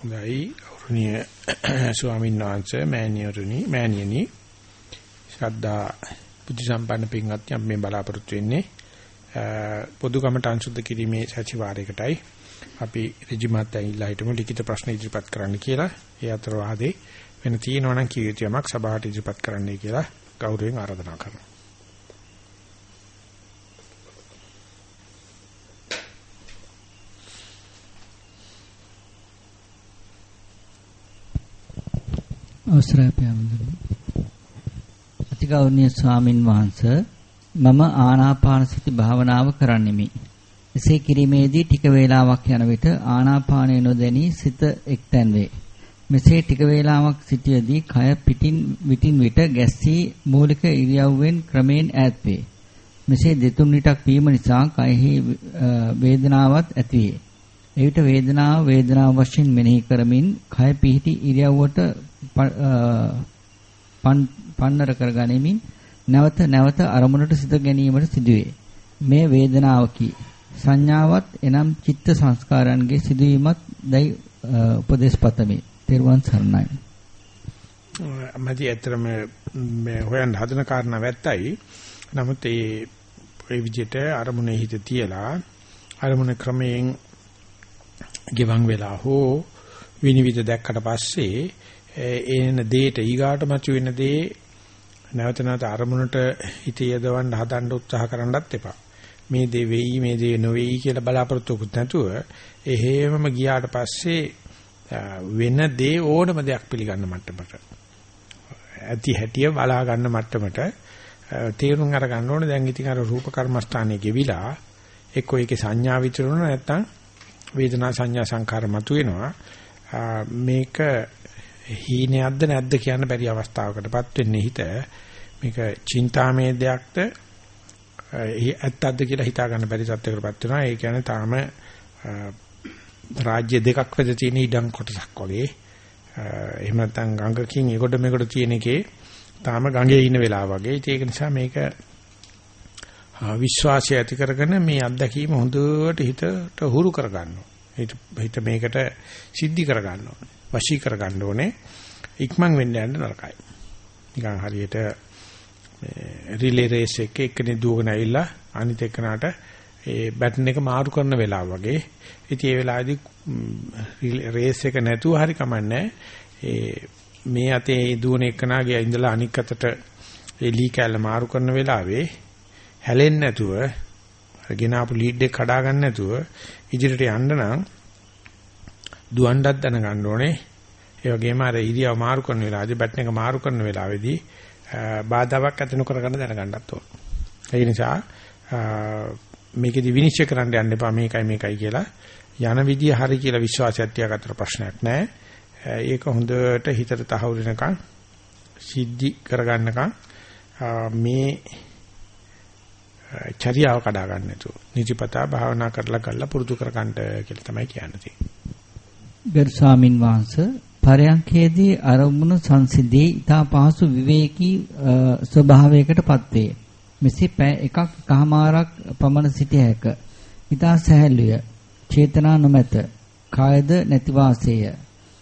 හොඳයි. ගෞරවනීය ස්වාමීන් වහන්සේ මෑණියරුනි මෑණියනි. ශ්‍රද්ධා බුද්ධ සම්පන්න පින්වත්නි අපි මේ බලාපොරොත්තු වෙන්නේ පොදු කමටහන් සුද්ධ කිරීමේ සතිವಾರයකටයි අපි රජිමත් ඇවිල්ලා හිටමු ලිඛිත ප්‍රශ්න ඉදිරිපත් කරන්න කියලා. ඒ අතර වාදේ වෙන තියෙනවා නම් කීයතියක් සභාවට ඉදිරිපත් කරන්නයි කියලා ගෞරවයෙන් ආරාධනා කරනවා. අවසරයි පැමිණුණු. අතිගෞරවනීය ස්වාමින් වහන්සේ මම ආනාපාන සති භාවනාව කරන්නෙමි. එසේ කිරීමේදී ටික වේලාවක් යන විට ආනාපානය නොදැනී සිත එක්තැන් වේ. මෙසේ ටික වේලාවක් සිටියේදී කය පිටින් විටින් විට ගැස්සී මූලික ඉරියව්වෙන් ක්‍රමෙන් ඈත් වේ. මෙසේ දෙතුන් විටක් වීම නිසා කයෙහි වේදනාවක් ඇති වේ. එවිට වේදනාව වේදනාව වශයෙන් මෙනෙහි කරමින් කය පිහිටි ඉරියව්වට පන්නර කර ගනිමින් නැවත නැවත අරමුණට සිත ගැනීමට සිදුවේ. මේ වේදනාවකි. සංඥාවත් එනම් චිත්ත සංස්කාරයන්ගේ සිදුවීමත් දැයි උපදේශ පතමි. තෙරුවන් සරණයි. මදි ඇත්තටම මේ හොයන්න හදන කාරණා වැත්තයි. නමුත් ඒ ඒ විදිහට අරමුණේ හිත තියලා අරමුණ ක්‍රමයෙන් ගිවන් වෙලා හෝ විනිවිද දැක්කට පස්සේ එන දෙයට ඊගාට මතු වෙන දේ නැවත නැවත අරමුණට හිත යදවන්න හදන්න උත්සාහ කරන්නත් එපා. මේ දේ වෙයි මේ දේ නොවේයි කියලා බලාපොරොත්තුකුත් නැතුව එහෙමම ගියාට පස්සේ වෙන දේ ඕනම දෙයක් පිළිගන්න මට්ටමට. ඇති හැටිය බලා ගන්න මට්ටමට තේරුම් අර ගන්න ඕනේ. දැන් ඉතින් අර රූප කර්මස්ථානයේ ගෙවිලා එක්කෝ ඒකේ සංඥා විචරුණ නැත්තම් වේදනා සංඥා සංකාර මතුවෙනවා. මේක හීනයක්ද නැද්ද කියන්න බැරි අවස්ථාවකටපත් වෙන්නේ හිත. මේක චින්තාමේ දෙයක්ද? ඇත්තක්ද කියලා හිතා ගන්න බැරි සත්‍යයකටපත් වෙනවා. ඒ කියන්නේ තාම රාජ්‍ය දෙකක් වෙද තියෙන ඉඩම් කොටසක් වගේ. එහෙම නැත්නම් ගඟකින් එකොට මෙකොට තියෙන එකේ තාම ගඟේ ඉන්න වෙලාව වගේ. ඒක නිසා මේක විශ්වාසය ඇති කරගෙන මේ අත්දැකීම හොඳට හිතට හුරු කර ගන්නවා. හිත මේකට සිද්ධි කර ගන්නවා. වශී කර ගන්න ඕනේ. ඉක්මන් වෙන්න යන්න නරකයි. නිකන් හරියට රිලේ රේස් එකේ එක්කෙනෙක් දුවගෙන ඇවිල්ලා අනිත් එක්කනට ඒ බැටන් එක මාරු කරන වෙලාව වගේ. ඉතින් ඒ වෙලාවේදී රේස් එක නැතුව හරි කමන්නේ. ඒ මේ අතේ දුවන එක්කනාගේ ඉඳලා අනික් අතට ඒ ලී කැල්ල මාරු කරන වෙලාවේ හැලෙන්නේ නැතුව අරගෙන ආපු ලීඩ් එක කඩා ගන්න නැතුව ඉදිරියට යන්න නම් දුවන්නත් දැනගන්න ඕනේ. ඒ වගේම අර ඉරියව මාරු කරන වෙලාවේදී බැටන් එක මාරු කරන වෙලාවේදී බාධාවක් ඇති නොකර ගන්න දැනගන්නත් ඕන. ඒ නිසා මේකෙදි විනිශ්චය කරන්න යන්න එපා මේකයි මේකයි කියලා. යන විදිය හරි කියලා විශ්වාසයක් තියාගත්තට ප්‍රශ්නයක් නැහැ. ඒක හොඳට හිතට තහවුරු වෙනකන් සිද්ධි කරගන්නකම් මේ චර්යාව කඩා ගන්න නැතුව නිතිපතා භාවනා කරලා කරලා පුරුදු කරගන්න කියලා තමයි කියන්නේ. ගරු ස්වාමින් වහන්සේ පරයන්කේදී අරමුණු සංසිදී ඊතා පහසු විවේකී ස්වභාවයකටපත් වේ. මෙසේ පැය එකක් කහමාරක් පමණ සිටිය හැක. ඊතා සහැල්ලුය. චේතනා නොමැත. කායද නැති වාසය.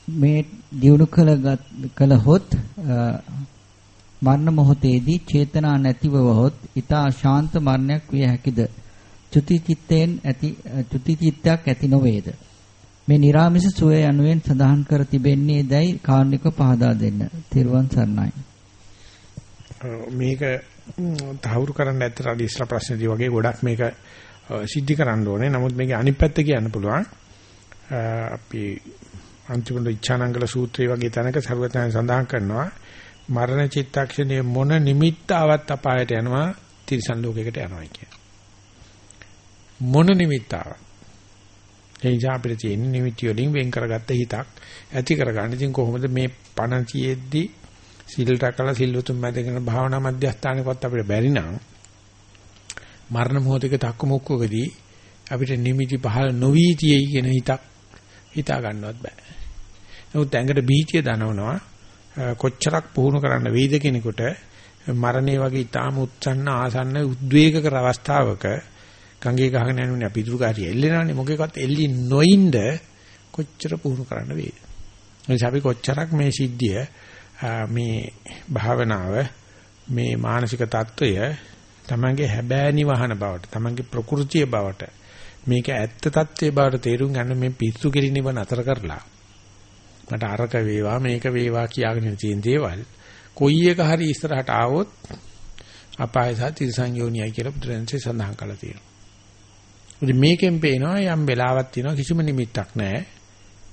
මේ දියුණු කළ කළහොත් මරණ මොහොතේදී චේතනා නැතිව වහොත් ඊතා ශාන්ත මරණයක් විය හැකිද? චුති චිත්තයෙන් ඇති චුති චිත්තයක් ඇති නොවේද? මේ निराமிස සුවය යනුවෙන් සඳහන් කර තිබෙන්නේ දැයි කාර්නික පහදා දෙන්න. තිරුවන් සරණයි. මේක තහවුරු කරන්න ඇත්තට අර ඉස්ලා ප්‍රශ්නදී වගේ ගොඩක් මේක සිද්ධි කරන්න ඕනේ. නමුත් මේකේ අනිත් පැත්ත කියන්න පුළුවන්. අපි අන්තිමට ඉච්ඡානංගල සූත්‍රය වගේ තැනක සර්වඥයන් සඳහන් කරනවා මරණ චිත්තක්ෂණයේ මොන නිමිත්තාවත් අපායට යනවා තිරිසන් ලෝකයකට යනවා කියන. මොන නිමිත්තාවක් ඒ නිසා අපිට තියෙන නිමිති වලින් වෙන් කරගත්ත හිතක් ඇති කරගන්න. ඉතින් කොහොමද මේ පණ තියෙද්දි සිල් රැකලා සිල්වතුන් මැදගෙන භාවනා මධ්‍යස්ථානකවත් අපිට බැරි නම් මරණ මොහොතක තක්කමුක්කකදී අපිට නිමිති පහළ නොවි තියයි කියන හිතක් හිතා ගන්නවත් බෑ. නමුත් ඇඟට බීචිය දනවනවා කොච්චරක් පුහුණු කරන්න වේද කෙනෙකුට මරණය වගේ ඊටාම උත්සන්න ආසන්න උද්වේගකර අවස්ථාවක ගංගේ ගහගෙන යනුනේ අපි ඉදුරුකාරිය එල්ලෙනානේ මොකේකවත් එල්ලි නොඉඳ කොච්චර පුහුණු කරන්න වේද. එනිසා අපි කොච්චරක් මේ සිද්ධිය මේ භාවනාව මේ මානසික தত্ত্বය තමන්ගේ හැබෑනි වහන බවට තමන්ගේ ප්‍රകൃතිය බවට මේක ඇත්ත தත්ත්වයේ බවට තේරුම් ගන්න මේ පිස්සු කිරිනිව නතර කරලා. මට අරක වේවා මේක වේවා කියාගෙන තියෙන දේවල් කොයි එක හරි ඉස්සරහට ආවොත් අපායසත් ඉසංයෝනියයි කියලා බුදුරජාණන්සේ සඳහන් කළා තියෙනවා. ඉතින් මේකෙන් පේනවා යම් වෙලාවක් තියෙනවා කිසිම නිමිත්තක් නැහැ.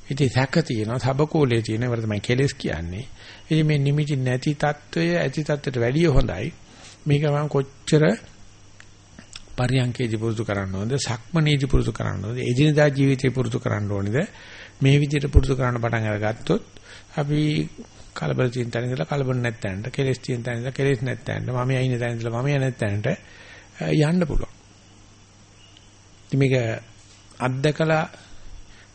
ඉතින් සැක තියෙනවා, සබකෝලේ තියෙනවා. ඒකට තමයි කෙලස් කියන්නේ. ඉතින් මේ නිමිති නැති తত্ত্বය ඇති తত্ত্বයට වැඩිය හොඳයි. මේක මම කොච්චර පරියන්කේදී පුරුදු කරන්න ඕනද? සක්මනේදී පුරුදු කරන්න ඕනද? එදිනදා ජීවිතේ පුරුදු කරන්න ඕනේද? මේ විදිහට පුරුදු කරන්න පටන් අරගත්තොත් අපි කලබල තියෙන තැන ඉඳලා කලබල නැත්නම් කෙලස් තියෙන තැන ඉඳලා කෙලස් නැත්නම් මම ඇයින තැන ඉඳලා මම නැත්නම් යන්න පුළුවන්. ඉතින් මේක අත්දකලා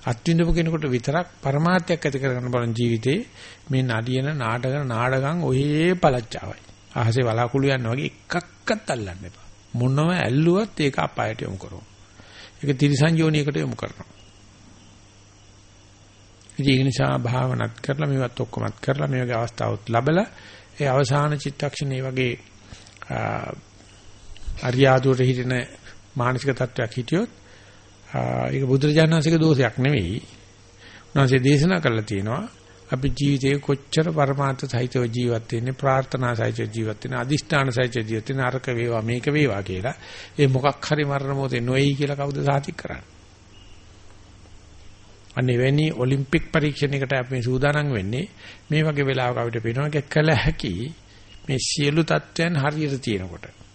අත්විඳපු කෙනෙකුට විතරක් પરමාර්ථයක් ඇති කරගන්න බලන ජීවිතේ මේ නඩියන නාටක නාඩගම් ඔහේ පළච්චාවයි. අහසේ වලාකුළු යනවා වගේ එකක්වත් අල්ලන්න එපා. මොනම ඇල්ලුවත් ඒක අපායට යොමු කරනවා. ඒක තිරිසන් යෝනියකට යොමු කරනවා. ඉතින් ඒ නිසා භාවනාත් කරලා මේවත් ඔක්කොමත් කරලා මේ වගේ අවස්ථාවත් ලැබලා ඒ අවසාන චිත්තක්ෂණේ වගේ අරියාදුවට හිටින මානසික තත්වයක් හිටියොත් ඒක බුදුරජාණන් වහන්සේගේ දෝෂයක් නෙවෙයි. උන්වහන්සේ දේශනා කළා තියෙනවා අපි ජීවිතේ කොච්චර પરමාර්ථ සහිතව ජීවත් වෙන්නේ ප්‍රාර්ථනා සහිත ජීවත් වෙන්නේ අදිෂ්ඨාන සහිත ජීවත් වෙන්නේ අරක වේවා මේක වේවා කියලා. ඒ මොකක් හරි මරණ මොහොතේ නොයි කියලා කවුද සාතික් කරන්නේ? අනිවැනි ඔලිම්පික් පරීක්ෂණයකට අපි සූදානම් වෙන්නේ. මේ වගේ වෙලාවක අපිට පේනවා කළ හැකි මේ සියලු தත්වයන් හරියට තියෙනකොට.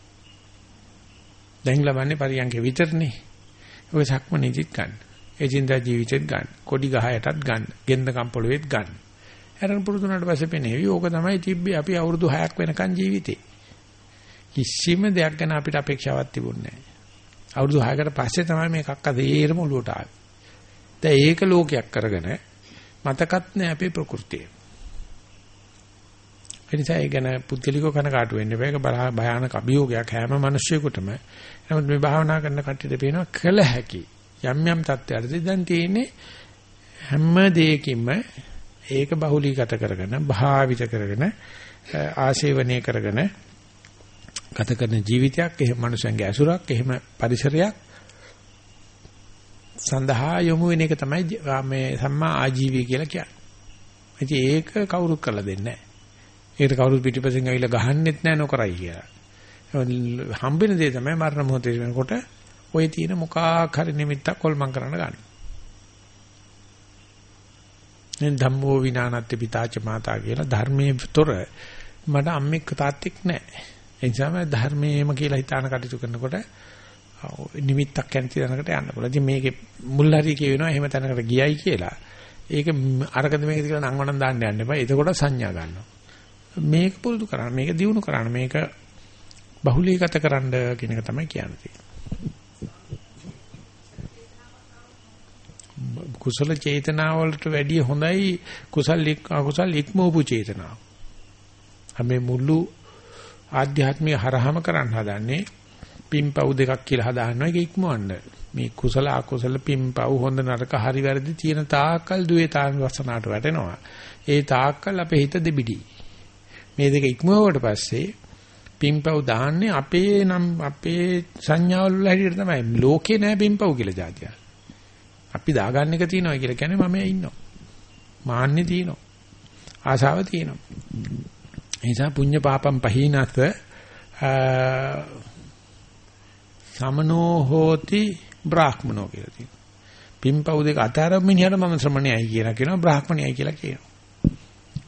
දැන් ලබන්නේ පරියන්ක විතරනේ. ඔය සක්මනේදිත් ගන්න. එදින්දා ජීවිතෙත් ගන්න. කොඩි ගහයටත් ගන්න. ගෙන්ද කම්පොළුවේත් ගන්න. හැරෙන පුරුදුනාට පස්සේ පෙනේවි. ඕක තමයි තිබ්බේ අපි අවුරුදු 6ක් වෙනකන් ජීවිතේ. කිසිම දෙයක් ගැන අපිට අපේක්ෂාවක් තිබුණේ නැහැ. අවුරුදු 6කට පස්සේ තමයි මේකක් අදේරම ඔලුවට ආවේ. දැන් ඒක ලෝකයක් කරගෙන මතකත් නෑ අපේ ප්‍රകൃතිය. එනිසා ඒ ගැන පුද්ගලිකව කනකාටු වෙන්න බෑ. ඒක භයානක අභියෝගයක් හැම මිනිස්සෙකුටම. නමුත් මේ භාවනා කරන කට්ටියට පේනවා කළ හැකි. යම් යම් තත්ත්වයකදී දැන් තියෙන්නේ හැම දෙයකින්ම ඒක බහුලීගත කරගෙන භාවිත කරගෙන ආශේවනය කරගෙන ගත කරන ජීවිතයක් එහෙම මනුස්සයන්ගේ ඇසුරක් එහෙම පරිසරයක් සඳහා යොමු වෙන එක තමයි මේ සම්මා ආජීවය කියලා කියන්නේ. ඉතින් ඒක කවුරුත් කරලා දෙන්නේ නැහැ. ඒකට කවුරුත් පිටිපස්සෙන් ඇවිල්ලා ගහන්නෙත් නැහැ නොකරයි කියලා. හම්බෙන දේ තමයි මරණ මොහොතේ වෙනකොට ඔය තියෙන මොකක් හරි නිමිත්තක් කොල්මන් කරන්න ගන්න. දැන් ධම්මෝ විනානත්ති පිතාච මාතා කියලා ධර්මයේ තොර මට අම්මෙක් තාත්තෙක් නැහැ. ඒ නිසා මම ධර්මයේම කියලා හිතාන කටයුතු කරනකොට නිමිත්තක් කැමති තැනකට යන්න පුළුවන්. ඉතින් මේකේ මුල් හරිය කියවෙනවා එහෙම තැනකට ගියයි කියලා. ඒක අරකද මේකද කියලා නංවනම් දාන්න යන්න එපා. එතකොට සංඥා ගන්නවා. මේක පුරුදු කරන්න, මේක දියුණු කරන්න, මේක බහුලීගත කරන්න කියන එක තමයි කියන්නේ. කුසල චේතනාවලට වැඩිය හොඳයි කුසල් අකුසල් ඉක්මවපු චේතනාව. අපි මුළු ආධ්‍යාත්මික හරහම කරන්න හදන්නේ පිම්පව් දෙකක් කියලා හදානවා ඒක ඉක්මවන්න. මේ කුසල අකුසල පිම්පව් හොඳ නරක හරි වැරදි තියෙන තාක්කල් දුවේ තාම වසනාට වැටෙනවා. ඒ තාක්කල් අපේ හිත දෙබිඩි. මේ දෙක ඉක්මවුවට පස්සේ පිම්පව් දාන්නේ අපේ නම් අපේ සංඥාවල් වල හැටියට තමයි. ලෝකේ නෑ පිම්පව් කියලා જાතිය. අපි දාගන්න එක තියෙනවා කියලා කියන්නේ මම ඉන්නවා. මාන්නේ තියෙනවා. ආශාව තියෙනවා. ඒ නිසා පුඤ්ඤ පාපම් පහීනත් සමනෝ හෝති බ්‍රාහ්මනෝ කියලා තියෙනවා. පින්පව් දෙක අතරම මිනිහට මම ශ්‍රමණයයි කියලා කියනවා බ්‍රාහ්මණයයි කියලා කියනවා.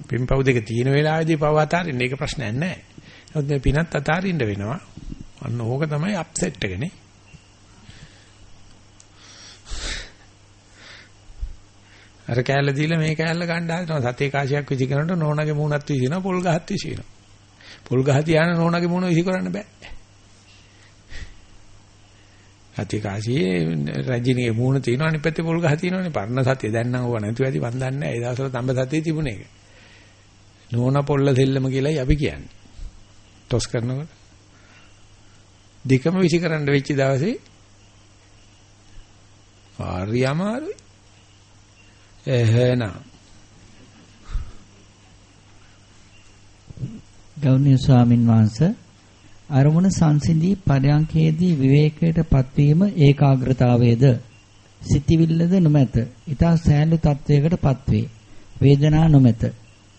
පින්පව් දෙක තියෙන වෙලාවේදී පව අතාරින්න ඒක ප්‍රශ්නයක් නැහැ. නමුත් මේ පිනත් අතාරින්න වෙනවා. අන්න ඕක තමයි අප්සෙට් එකනේ. අර කෑල්ල දීලා මේ කෑල්ල ගන්න හදනවා. සතේ කාසියක් විසි කරනකොට නෝනාගේ මූණත් විසිනවා පොල් ගහත් විසිනවා. පොල් ගහ තියාන නෝනාගේ මූණ විසි කරන්න බෑ. සතිය කාසියේ රජිනියේ මූණ තියෙනවා අනිත් පැත්තේ පොල් ගහ තියෙනවනේ පරණ සතිය දැන් නම් ඕවා නැතුව ඇති මන් දන්නේ නැහැ ඒ දවස්වල තඹ සතිය තිබුණ එක නෝන පොල්ල දෙල්ලම කියලායි අපි කියන්නේ ටොස් කරනකොට දෙකම විසි කරන්න වෙච්ච දවසේ ආර්ය අමාරුයි එහෙනම් ගෞරවනීය ස්වාමින් වහන්සේ අරමුණ සංසිඳී පරයන්කේදී විවේකයට පත්වීම ඒකාග්‍රතාවයේද සිතිවිල්ලද නොමැත. ඊතා සෑහළු තත්වයකට පත්වේ. වේදනා නොමැත.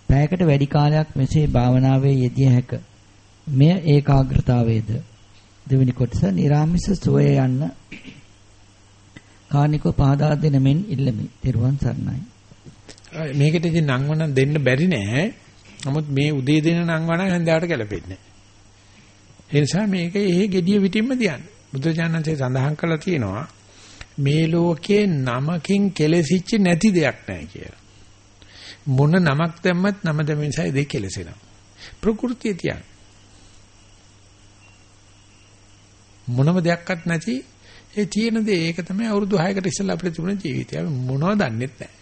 පැයකට වැඩි කාලයක් මෙසේ භාවනාවේ යෙදිය හැක. මෙය ඒකාග්‍රතාවයේද දෙවෙනි කොටස නිරාමිස සුවය යන්න කානිකව පහදා දෙන මෙන් ඉල්ලමි. ත්‍රිවන් සරණයි. මේකට ඉතින් නංවන දෙන්න බැරි නෑ. නමුත් මේ උදේ දෙන නංවන හැන්දෑවට ගැලපෙන්නේ ඒ නිසා මේක එහෙ gediya විටින්ම තියන්න. බුදුජානන්සේ සඳහන් කළා තියෙනවා මේ ලෝකේ නමකින් කෙලෙසිච්ච නැති දෙයක් නැහැ කියලා. මොන නමක් දැම්මත් නම දැමෙන නිසා ඒ දෙක කෙලෙසෙනවා. ප්‍රകൃතිය තියන්න. මොනම දෙයක්වත් නැති ඒ තියෙන දේ ඒක තමයි අවුරුදු 6කට ඉස්සෙල්ලා අපිට තිබුණ ජීවිතය. අපි මොනවද දන්නෙත් නැහැ.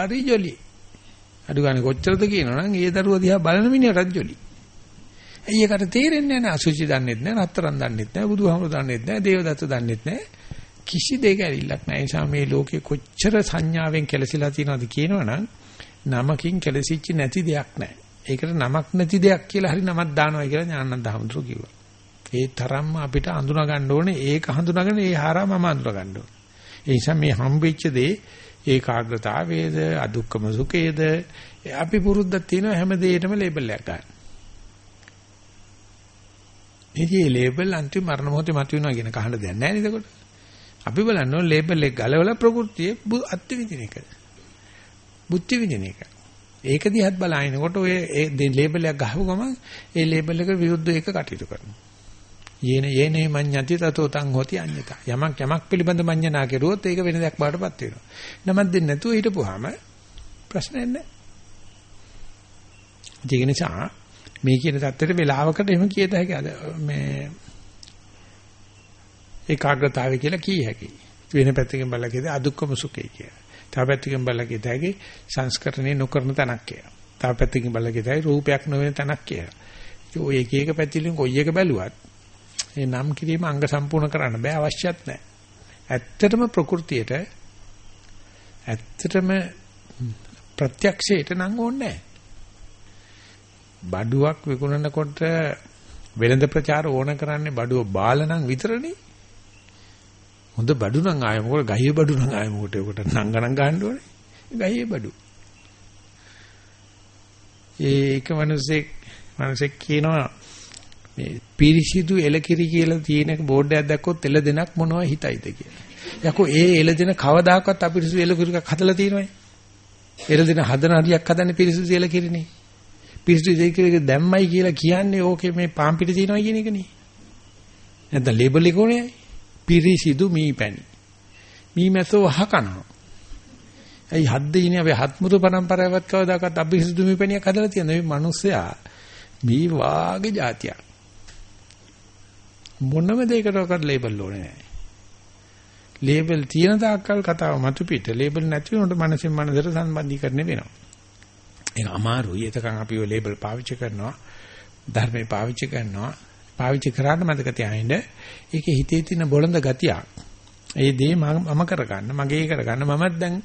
හරි ජොලි. අඩු ගන්න කොච්චරද කියනවනම් ඒ දරුවා දිහා බලන මිනිහටත් ජොලි. ඇයි ඒකට තේරෙන්නේ නැහැ අසුචි දන්නෙත් නැහැ රත්තරන් දන්නෙත් නැහැ බුදුහාමුදුරු දන්නෙත් නැහැ දේවදත්ත දන්නෙත් නැහැ කිසි දෙයක ඇලිල්ලක් නැහැ. ඒ නිසා මේ ලෝකේ කොච්චර සංඥාවෙන් කෙලසිලා තියෙනවද කියනවනම් නමකින් කෙලසිච්ච නැති දෙයක් නැහැ. ඒකට නමක් නැති දෙයක් කියලා හරි නමක් දානවා කියලා ඥානන්ද හඳුරු කිව්වා. ඒ තරම්ම අපිට අඳුනා ගන්න ඕනේ ඒක හඳුනාගෙන ඒ හරහා මම අඳුනා ගන්න ඕනේ. ඒ නිසා මේ හම්බෙච්ච දේ ඒකාග්‍රතාවයේද අදුක්කම සුඛයේද අපි පුරුද්දක් තියෙනවා හැම දෙයකටම ලේබල් එකක් ගන්න. ඉතින් මේ ලේබල් අන්තිම මරණ මොහොතේ මතුවෙනවා කියන කහන්න දෙයක් නැහැ නේද එතකොට? අපි බලන්න ඕනේ ලේබල් එක ගලවලා ප්‍රകൃතියේ අත්ති විදින එක. බුද්ධි විදින එක. ඒක දිහත් බලනකොට ඔය ඒ ලේබල් එක ගහපු ගමන් ඒ ලේබල් එක විරුද්ධ එක කටයුතු කරනවා. යේන යේනේ මඤ්ඤති තතෝ තං හොති අඤ්ඤත. යමක් යමක් පිළිබඳ මඤ්ඤනා කෙරුවොත් ඒක වෙන දෙයක් බාටපත් වෙනවා. නමක් දෙන්නේ නැතුව හිටපුවාම ප්‍රශ්නයක් නැහැ. ඒක නිසා මේ කියන தත්තෙට වෙලාවකට එහෙම කියත හැකි අද මේ ඒකාග්‍රතාවය කියලා කිය හැකි. වෙන පැත්තකින් බලලා කියද අදුක්කම සුඛය කියලා. තව පැත්තකින් බලලා කියත හැකි සංස්කරණය නොකරන තැනක් කියලා. තව පැත්තකින් බලලා කියත හැකි රූපයක් නොවන තැනක් කියලා. ඔය එක එක පැතිලින් කොයි එක බැලුවත් ඒ නම් කිරීම අංග සම්පූර්ණ කරන්න බෑ අවශ්‍යත් නැහැ. ඇත්තටම ප්‍රകൃතියට ඇත්තටම ප්‍රත්‍යක්ෂයට නම් ඕනේ නැහැ. බඩුවක් විකුණනකොට වෙළඳ ප්‍රචාර ඕන කරන්නේ බඩුව බාලනම් විතරනේ. හොඳ බඩු නම් ආයෙ මොකද ගහිය බඩු නම් ආයෙ මොකට උකට නම් ගණන් ගන්න ඕනේ. ගහිය බඩු. ඒක මිනිස්සෙක් මිනිස්සෙක් කියනවා මේ පිරිසිදු එලකිරි කියලා තියෙන බෝඩ් එකක් දැක්කොත් එළ දෙනක් මොනව හිතයිද කියලා. යකෝ ඒ එළ දෙන කවදාකවත් අපිරිසිදු එලකිරි එකක් හදලා තියෙනවයි. එළ දෙන හදන හරියක් හදන්නේ පිරිසිදු එලකිරිනේ. පිරිසිදු එලකිරි දැම්මයි කියලා කියන්නේ ඕකේ මේ පාම් පිට තියෙනවා කියන එකනේ. නැත්නම් ලේබල් එක ඕනේ. පිරිසිදු මීපැණි. මීමැසෝ අහකනවා. ඇයි හත් දෙයිනේ අපි හත්මුතු පරම්පරාවක් කවදාකවත් අපිරිසිදු මීපැණියක් හදලා තියෙන මේ මිනිස්සයා මේ වාගේ જાතියක්. මොනම දෙයකටවත් ලේබල් ඕනේ නැහැ. ලේබල් තියෙන තාක්කල් කතාව මතු පිට ලේබල් නැති වුණොත් මනසෙන් මනසට සම්බන්ධීකරණය වෙනවා. ඒක අමාරුයි. එතකන් අපි ඔය ලේබල් පාවිච්චි කරනවා. ධර්මේ පාවිච්චි කරනවා. පාවිච්චි කරාට මතක තියාගන්න ඒකේ හිතේ තියෙන බොළඳ ගතියක්. ඒ දේ මම කරගන්න, මගේ කරගන්න මමත් දැන්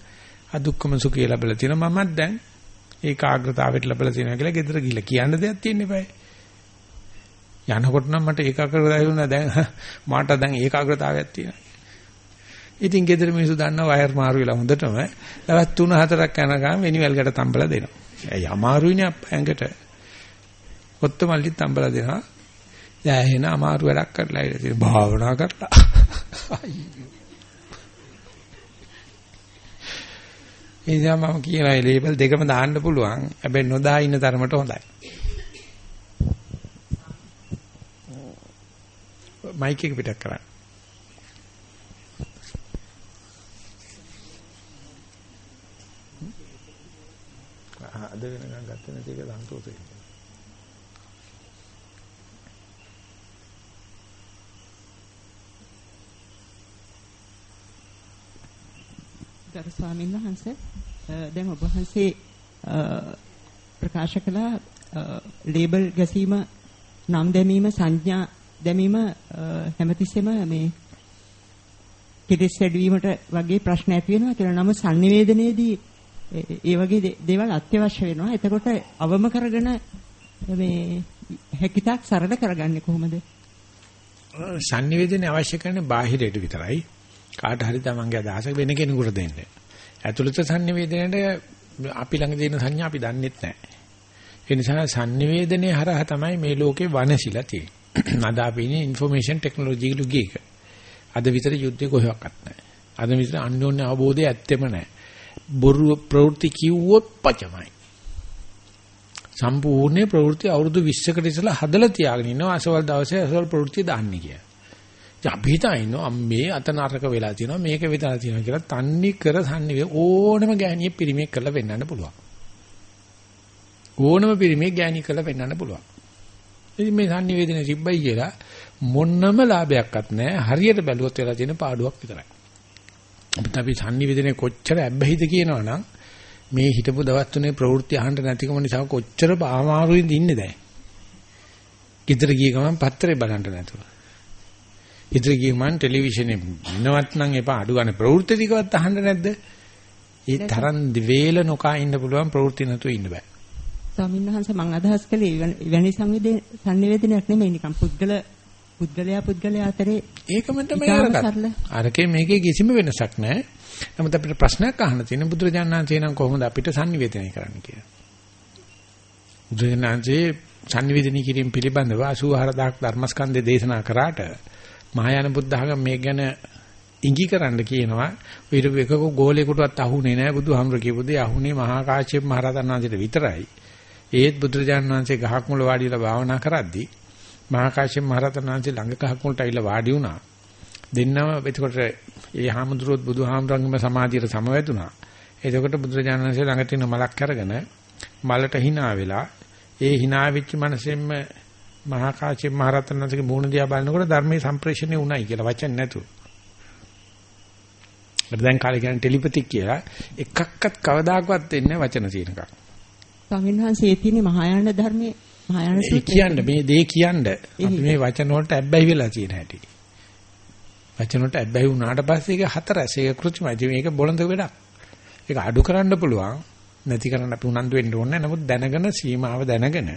අදුක්කම සුඛය ලැබලා තියෙනවා. මමත් දැන් ඒකාග්‍රතාවයට ලැබලා තියෙනවා කියලා ගෙදර ගිහලා කියන්න දෙයක් තියෙන්න eBay. යනකොට නම් මට ඒකාග්‍රතාවය වුණා දැන් මාට දැන් ඒකාග්‍රතාවයක් තියෙනවා. ඉතින් ගෙදර මිනිස්සු දන්නවා වයර් මාරු වෙලා හොඳටම දවස් 3 4ක් යනකම් වෙනිවැල්කට තම්බලා දෙනවා. ඇයි අමාරුයිනේ ඇඟට. කොත්තමල්ලිත් තම්බලා දෙනවා. දැන් එහෙන අමාරු වැඩක් කරලා ඉතින් තියෙන භාවනා කරලා. ඒ නිසා මම කියනවා ලේබල් දෙකම දාන්න පුළුවන්. හැබැයි නොදා ඉන්න තරමට හොඳයි. මයික් එක පිටක් කරන්න. අද වෙනකන් ගත්ත නැති එක සන්තෝෂයි. ගරු ස්වාමීන් වහන්සේ දැන් ඔබ වහන්සේ ප්‍රකාශ කළ ලේබල් ගැසීම නම් දැමීම සංඥා දැමීම හැමතිස්සෙම මේ කෙලෙස් වැඩිවීමට වගේ ප්‍රශ්න ඇති වෙනවා කියලා. නමුත් sannivedanayේදී ඒ වගේ දේවල් අත්‍යවශ්‍ය වෙනවා. එතකොට අවම කරගෙන මේ හැකිතාක් සරල කරගන්නේ කොහොමද? sannivedana අවශ්‍ය කරන්නේ බාහිරයට විතරයි. කාට හරි තමන්ගේ අදහස වෙන කෙනෙකුට දෙන්න. ඇතුළත sannivedanayට අපි ළඟ තියෙන සංඥා අපි දන්නෙත් නැහැ. ඒ නිසා sannivedanaya හරහා තමයි මේ ලෝකේ වනසිලා තියෙන්නේ. අද අපි ඉන්නේ information technology ලුගේක. අද විතර යුද්ධේ කොහෙවත් නැහැ. අද විතර අන්‍යෝන්‍ය අවබෝධය ඇත්තෙම නැහැ. බොරු ප්‍රවෘත්ති කිව්වොත් පචමයි. සම්පූර්ණ ප්‍රවෘත්ති අවුරුදු 20කට ඉස්සලා හදලා තියාගෙන ඉනවා අසවල් දවසේ අසවල් ප්‍රවෘත්ති දාන්නේ කියලා. ඉතින් අපි හිතනවා අම්මේ අත නරක වෙලා තියෙනවා මේක වෙලා තියෙනවා කියලා තන්නේ කර සම්නිවේ ඕනම ගෑණියෙ පිරිමියෙක් කරලා වෙන්නන්න පුළුවන්. ඕනම පිරිමියෙක් ගෑණි කරලා වෙන්නන්න පුළුවන්. ඉතින් මේ sannivedana තිබ්බයි කියලා මොන්නම ලාභයක්වත් නැහැ. හරියට බැලුවොත් වෙලා තියෙන පාඩුවක් විතරයි. අපිට අපි sannivedana කොච්චර ඇබ්බැහිද කියනවනම් මේ හිටපු දවස් තුනේ ප්‍රවෘත්ති අහන්න නැතිකම නිසා කොච්චර අමාරුවෙන්ද ඉන්නේ දැන්. ගෙදර ගිය ගමන් පත්තරේ බලන්න නැතුව. ගිය ගමන් ටෙලිවිෂනේ ඉන්නවත් නම් එපා අඩු ගන්න ප්‍රවෘත්ති ටිකවත් අහන්න නැද්ද? ඒ තරම් වේල නොකා ඉන්න පුළුවන් ප්‍රවෘත්ති නැතුව ඉන්න බෑ. ස්වාමීන් වහන්සේ මම අදහස් කළේ වැනි සංවේදනයක් සංවේදනයක් නෙමෙයි නිකන් පුද්ගල පුද්ගලයා පුද්ගලයා අතරේ ඒකම තමයි අරකට. අරකේ මේකේ කිසිම වෙනසක් නැහැ. නමුත් අපිට ප්‍රශ්නයක් අහන්න තියෙන බුදුරජාණන් වහන්සේ නම් කොහොමද අපිට sannivedanaya කරන්න කියලා. බුදුරජාණන් වහන්සේ sannivedanaya කිරීම පිළිබඳව 84000ක් ධර්මස්කන්ධය දේශනා කරාට මහායාන බුද්ධ ධර්ම මේ ගැන ඉඟි කරන්න කියනවා. ඊට එකක ගෝලයකටවත් අහුනේ නැහැ බුදුහාමුදුර කියපු දේ අහුනේ මහා කාශ්‍යප මහ රහතන් වහන්සේට විතරයි. ඒත් බුදුරජාණන් වහන්සේ ගහක් මුල වාඩිලා භාවනා කරද්දී මහා කාශ්‍යප මහ රහතන් වහන්සේ ළඟ ගහක් මුලට ඇවිල්ලා වාඩි වුණා. දෙන්නම එතකොට ඒ හාමුදුරුවොත් බුදුහාමුදුරන්ගේම සමාධියට සමවැදුනා. එතකොට බුදුරජාණන් වහන්සේ ළඟ තියෙන මලක් අරගෙන මලට hina වෙලා ඒ hina වෙච්ච මනසෙන්ම මහා කාශ්‍යප මහ රහතන් වහන්සේගේ මූණ දිහා බලනකොට ධර්මයේ සම්ප්‍රේෂණය උණයි කියලා වචන නැතුව. දැන් කාලේ කියන්නේ ටෙලිපතික් කියලා එකක්වත් කවදාකවත් දෙන්නේ වචන තියෙනකම්. ස්වාමීන් වහන්සේ ඒ තියෙන්නේ මහායාන ධර්මයේ මහායාන සූත්‍රය. කියන්න මේ දේ කියන්න අපි මේ වචන වලට ඇබ්බැහි වෙලා තියෙන හැටි. වචන වලට ඇබ්බැහි වුණාට පස්සේ ඒක හතරස් ඒක කෘත්‍රිමයි. මේක බොළඳ වැඩක්. ඒක අඩු කරන්න පුළුවන්. නැති කරන්න අපි උනන්දු වෙන්න ඕනේ. නමුත් දැනගෙන සීමාව දැනගෙන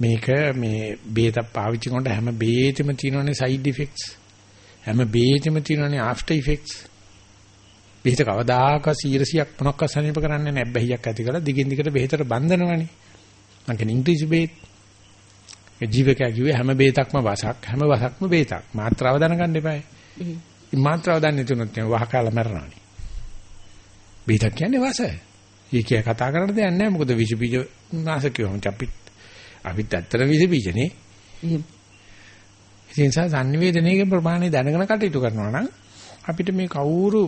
මේක මේ බේත පාවිච්චි කරනකොට හැම බේතෙම තියෙනවනේ සයිඩ් ඉෆෙක්ට්ස්. හැම බේතෙම තියෙනවනේ ආෆ්ටර් ඉෆෙක්ට්ස්. බෙහෙත කවදාකවත් 100ක් මොනක්වත් සනීප කරන්නේ නැහැ. බැහැියක් ඇති කරලා දිගින් දිගට බෙහෙතට බඳිනවනේ. මං කියන්නේ ඉංග්‍රීසි බෙහෙත්. ඒ ජීවකයා කිව්වේ හැම බෙහෙතක්ම වසක්, හැම වසක්ම බෙහෙතක්. මාත්‍රාව දැනගන්න එපායි. මාත්‍රාව දන්නේ නැතුනොත් වහකාලා මැරෙනවානේ. බෙහෙතක් කියන්නේ වස. ඒකේ කතා කරන්න දෙයක් නැහැ. මොකද විස බීජ නාශකයෝ අපිත් අපිත් ඇත්තට විස බීජනේ. ඒ නිසා සංනිවේදනයේ ප්‍රමාණය දැනගෙන කටයුතු කරනවා නම් අපිට මේ කවුරු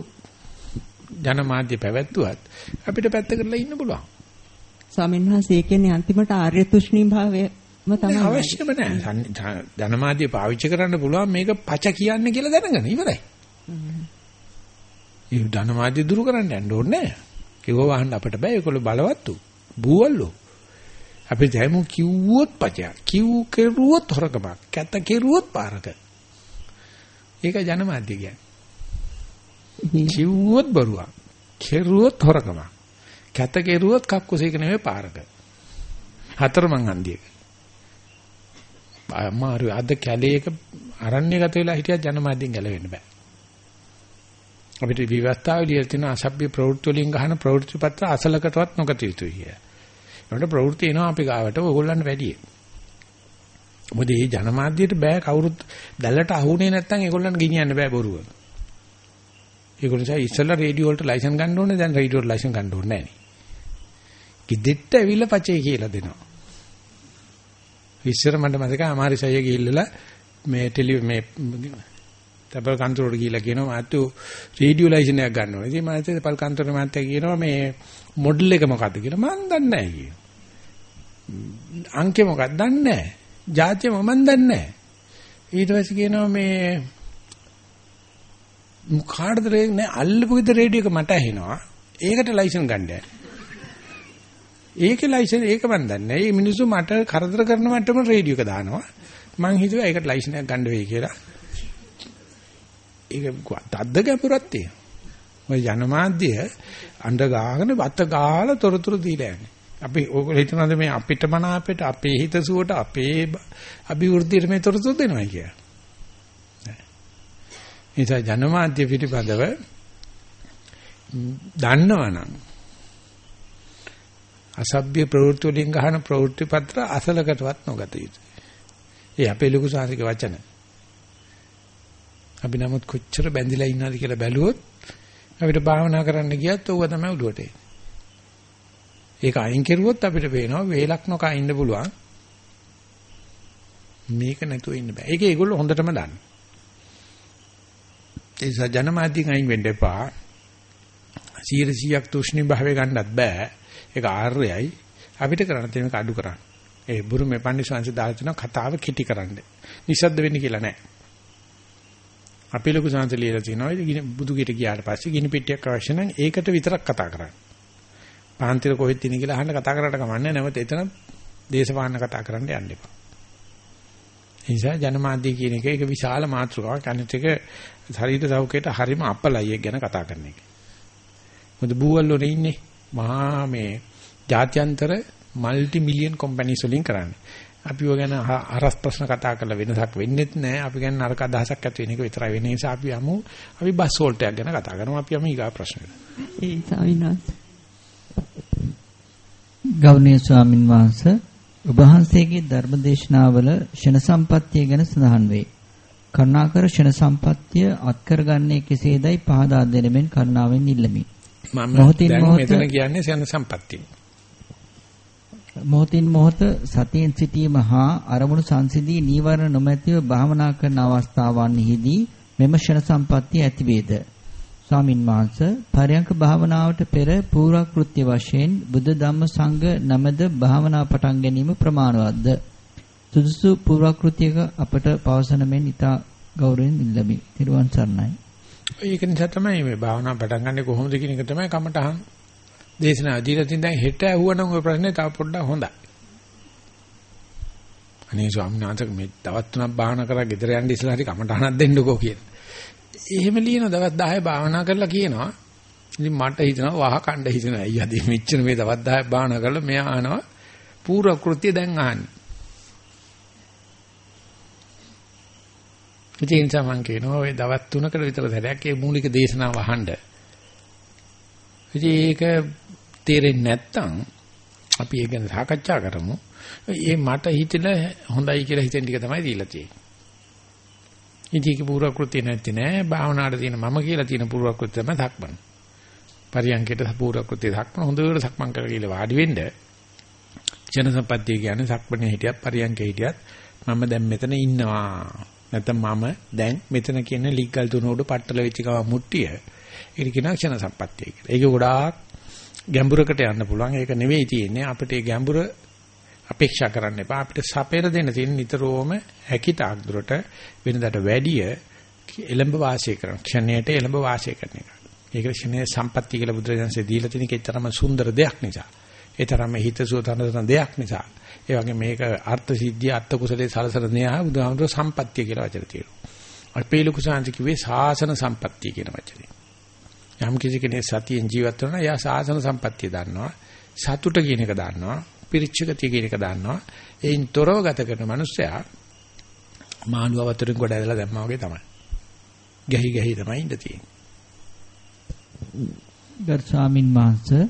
ජනමාධ්‍ය පැවැත්වුවත් අපිට පැත්ත කරලා ඉන්න පුළුවන්. ස්වාමීන් වහන්සේ කියන්නේ අන්තිමට ආර්ය තුෂ්ණී භාවයම තමයි අවශ්‍යම නැහැ. ජනමාධ්‍ය පාවිච්චි කරන්න පුළුවන් මේක පච කියන්නේ කියලා දැනගෙන ඉවරයි. ඒ ජනමාධ්‍ය දුරු කරන්න යන්න ඕනේ නැහැ. කිව්ව වහන්න අපිට බෑ. ඒගොල්ලෝ බලවත්තු. බූවල්ලෝ. අපි දැමු කිව්වොත් පචයක්. කිව් කෙරුවොත් හොරකමක්. කැත කෙරුවොත් පාරක. ඒක ජනමාධ්‍ය කියන්නේ. කිව්වොත් බරුවක්. කෙරුවොත් හොරකමක්. කැත කෙරුවොත් කක්කුසේක නෙමෙයි පාරක. හතරමං හන්දියක. අමාරු අද කැලේක අරණ්‍යගත වෙලා හිටියත් ජනමාධ්‍යෙන් ගැලවෙන්න බෑ. අපිට විවස්ථාවලිය තියෙන අසභ්‍ය ප්‍රවෘත්ති වලින් ගහන ප්‍රවෘත්ති පත්‍ර අසලකටවත් නොගත යුතුයි කිය. ඒකට ප්‍රවෘත්ති එනවා අපි ගාවට ඕගොල්ලන්ට වැඩි. මොකද මේ ජනමාධ්‍යයට බෑ කවුරුත් දැල්ලට අහුනේ නැත්නම් ඒගොල්ලන් ගෙනියන්න බෑ බොරුව. ඒක නිසා ඉස්සෙල්ලා රේඩියෝ වලට ලයිසන් ගන්න ඕනේ දැන් රේඩියෝ වලට ලයිසන් ගන්න ඕනේ නැහැ නේ. කිදෙට්ට ඇවිල්ලා පචේ කියලා දෙනවා. ඉස්සර මට මතකයි අමාරිසය ගිහිල්ලා මේ ටෙලි මේ තපල් කන්තරෝට ගිහිල්ලා කියනවා මාතු රේඩියෝ ලයිසන් එකක් ගන්න ඕනේ. ඉතින් මම හිතුවේ තපල් කන්තර මාත්‍ය කියනවා මේ මොඩල් එක මොකද්ද කියලා මම දන්නේ නැහැ කියනවා. අංකේ මොකක්ද දන්නේ නැහැ. ජාතිය මම දන්නේ නැහැ. ඊට පස්සේ කියනවා මේ කාටද නෑ අල්ලපු විතර රේඩියෝ එක මට ඇහෙනවා. ඒකට ලයිසන් ගන්න යන්නේ. ඒකේ ලයිසන් ඒක මන් දන්නේ නෑ. මේ මිනිස්සු මට කරදර කරන මට්ටම රේඩියෝ එක දානවා. මං හිතුවා ඒකට ලයිසන් එකක් ගන්න වෙයි කියලා. ඒක තද්ද ගැඹුරක් තියෙනවා. ඔය ජනමාධ්‍ය අඬ ගාගෙන වත ගාලා තොරතුරු දීලා යන්නේ. අපි ඔයගොල්ලෝ හිතනවාද මේ අපිට මන අපිට අපේ හිතසුවට අපේ අභිවෘද්ධියට මේ තොරතුරු දෙනවා කියලා. නිසා ජනමාධ්‍ය පිටිපදව දන්නවනම් අසභ්‍ය ප්‍රවෘත්ති වලින් ගහන ප්‍රවෘත්ති පත්‍ර අසලකටවත් නොගත යුතුයි. ඒ අපේ ලොකු සාහික වචන. අපි නමුත් කොච්චර බැඳිලා ඉන්නවද කියලා බැලුවොත් අපිට භාවනා කරන්න ගියත් ඕක තමයි උඩට එන්නේ. ඒක අයින් කෙරුවොත් අපිට පේනවා වේලක් නොකා ඉන්න පුළුවන්. මේක නැතුව ඉන්න බෑ. ඒක ඒගොල්ලෝ හොඳටම දන්නවා. ඒ නිසා ජනමාධ්‍යෙන් අයින් වෙන්න එපා. 100ක් තුෂ්ණි භාවය ගන්නත් බෑ. ඒක ආර්යයි. අපිට කරන්න තියෙන එක අඩු කරන්න. ඒ බුරුමේ පන්සිංශ දාලා තියෙන කතාව කිටි කරන්න. නිස්සද්ද වෙන්න කියලා නෑ. අපි ලොකු සංසල ලියලා තිනවා බුදු ගෙට ගියාට පස්සේ ගිනි පෙට්ටියක් අවශ්‍ය නම් ඒකට විතරක් කතා කරන්න. පාන්තිර කොහෙද තියෙන කියලා අහන්න කතා කරාට කමන්නේ නැවත එතන දේශපාලන කතා කරන්න යන්න එපා. ඒ නිසා ජනමාධ්‍ය කියන එක ඒක විශාල මාතෘකාවක්. අනිත් එක ශරීර සෞඛ්‍යයට හරිම අපලයි ගැන කතා කරන එක. මොකද බූවල් වල ඉන්නේ මහා මේ ජාත්‍යන්තර মালටි මිලියන් කම්පැනිස් වලින් කරන්නේ. අපි ඔය ගැන අරස් ප්‍රශ්න කතා කරලා වෙනසක් වෙන්නේත් නැහැ. අපි ගැන නරක අදහසක් ඇති වෙන එක විතරයි වෙන නිසා අපි යමු අපි බස් වෝල්ට් එකක් ගැන කතා කරමු. අපි යමු ඊගා ප්‍රශ්නෙට. ඒ ස්වාමීන් ගෞරවනීය ස්වාමින් වහන්සේ ඔබ වහන්සේගේ ධර්මදේශනාවල ෂණ සම්පත්තිය ගැන සඳහන් වේ. කරුණාකර ෂණ සම්පත්තිය අත්කරගන්නේ කෙසේදයි පහදා දෙනෙමින් කරුණාවෙන් ඉල්ලමි. මම දැන් මෙතන කියන්නේ ෂණ සම්පත්තිය. මොහොතින් මොහොත සතියෙන් සිටීම හා අරමුණු සංසිඳී නීවරණ නොමැතිව භාවනා කරන අවස්ථාවන්හිදී මෙම ෂණ සම්පත්තිය ඇති වේද ස්වාමින් වහන්සේ පරයන්ක භාවනාවට පෙර පූර්වකෘත්‍ය වශයෙන් බුද්ධ ධම්ම සංඝ නමද භාවනා පටන් ගැනීම ප්‍රමාණවත්ද සුදුසු පූර්වකෘත්‍යක අපට පවසන මෙන් ඉතා ගෞරවයෙන් ඉල්ලමි. ත්‍රිවන් සරණයි. ඒක නිසා තමයි මේ භාවනා පටන් ගන්නෙ කොහොමද කියන එක තමයි කමටහන් දේශනා දීලා තින් දැන් හෙට ඇහුවනම් ওই ප්‍රශ්නේ තව පොඩ්ඩක් හොඳයි. අනේ ස්වාමීන් වහන්සේ මේ තවත් තුනක් භාවනා කරලා ගෙදර යන්න ඉස්සලා හරි කමටහනක් දෙන්නකෝ කියලා. එහෙම ලියන දවස් 10 භාවනා කරලා කියනවා. ඉතින් මට හිතෙනවා වහ කණ්ඩ හිතෙනවා. අයියා දී මෙච්චර මේ දවස් 10 භාවනා කරලා මෙයා ආනවා පූර්ව කෘත්‍ය දැන් ආන්නේ. ඉතින් සමන් කියනවා ඔය දවස් 3කට විතර සැරයක් මේ මූලික දේශනාව අහන්න. ඉතින් ඒක තේරෙන්නේ නැත්තම් අපි ඒක ගැන සාකච්ඡා කරමු. ඒ මට හිතෙලා හොඳයි කියලා හිතෙන ටික තමයි දීලා තියෙන්නේ. ඉතින් ඒක පූර්වකෘත්‍ය නැති නෑ. භාවනාවට තියෙන මම කියලා තියෙන පූර්වකෘත්‍ය තමයි සක්මන්. පරියන්කේට පූර්වකෘත්‍ය සක්මන් හොඳට සක්මන් කරලා කියලා වාඩි වෙන්න. ජන සම්පත්තිය කියන්නේ සක්මනේ හිටියත් පරියන්කේ හිටියත් මම දැන් මෙතන ඉන්නවා. නැත්නම් මම දැන් මෙතන කියන ලිග්ගල් තුන උඩ පట్టල වෙච්ච ගම මුට්ටිය. ඒක කියන ක්ෂණ සම්පත්තිය කියලා. ඒක ගොඩාක් ගැඹුරකට යන්න පුළුවන්. ඒක නෙවෙයි තියෙන්නේ අපිට ඒ ගැඹුර අපේක්ෂා කරන්න එපා. අපිට සපේර දෙන්න තියෙන නිතරම හැකිතාක් දුරට වෙනදාට වැඩිය එළඹ වාසය කරන ක්ෂණයට එළඹ වාසය කරන එක. ඒක ක්ෂණයේ සම්පත්තිය කියලා බුදුරජාන්සේ දීලා තියෙන කේතරම් සුන්දර දෙයක් නිසා. ඒ තරම්ම හිතසුව තනතන දෙයක් නිසා. ඒ වගේ මේක අර්ථ සිද්ධිය අර්ථ කුසලයේ සලසන න්‍යාය බුදුහාමුදුර සම්පත්තිය කියලා වචන තියෙනවා. අපේ ලොකු සාන්ති කිව්වේ සාසන සම්පත්තිය කියන වචනේ. යම් කිසි කෙනෙක් සතියෙන් ජීවත් වෙනවා එයා සාසන සම්පත්තිය දන්නවා. සතුට කියන එක දන්නවා. පිරිච්ච ගතිය කියන එක දන්නවා. ඒයින් තොරව ගත කරන මනුස්සයා මාළුව වතුරින් ගොඩ ඇදලා දැම්මා වගේ තමයි. ගැහි ගැහි තමයි ඉඳ තියෙන්නේ. ගරු ස්වාමින් වහන්සේ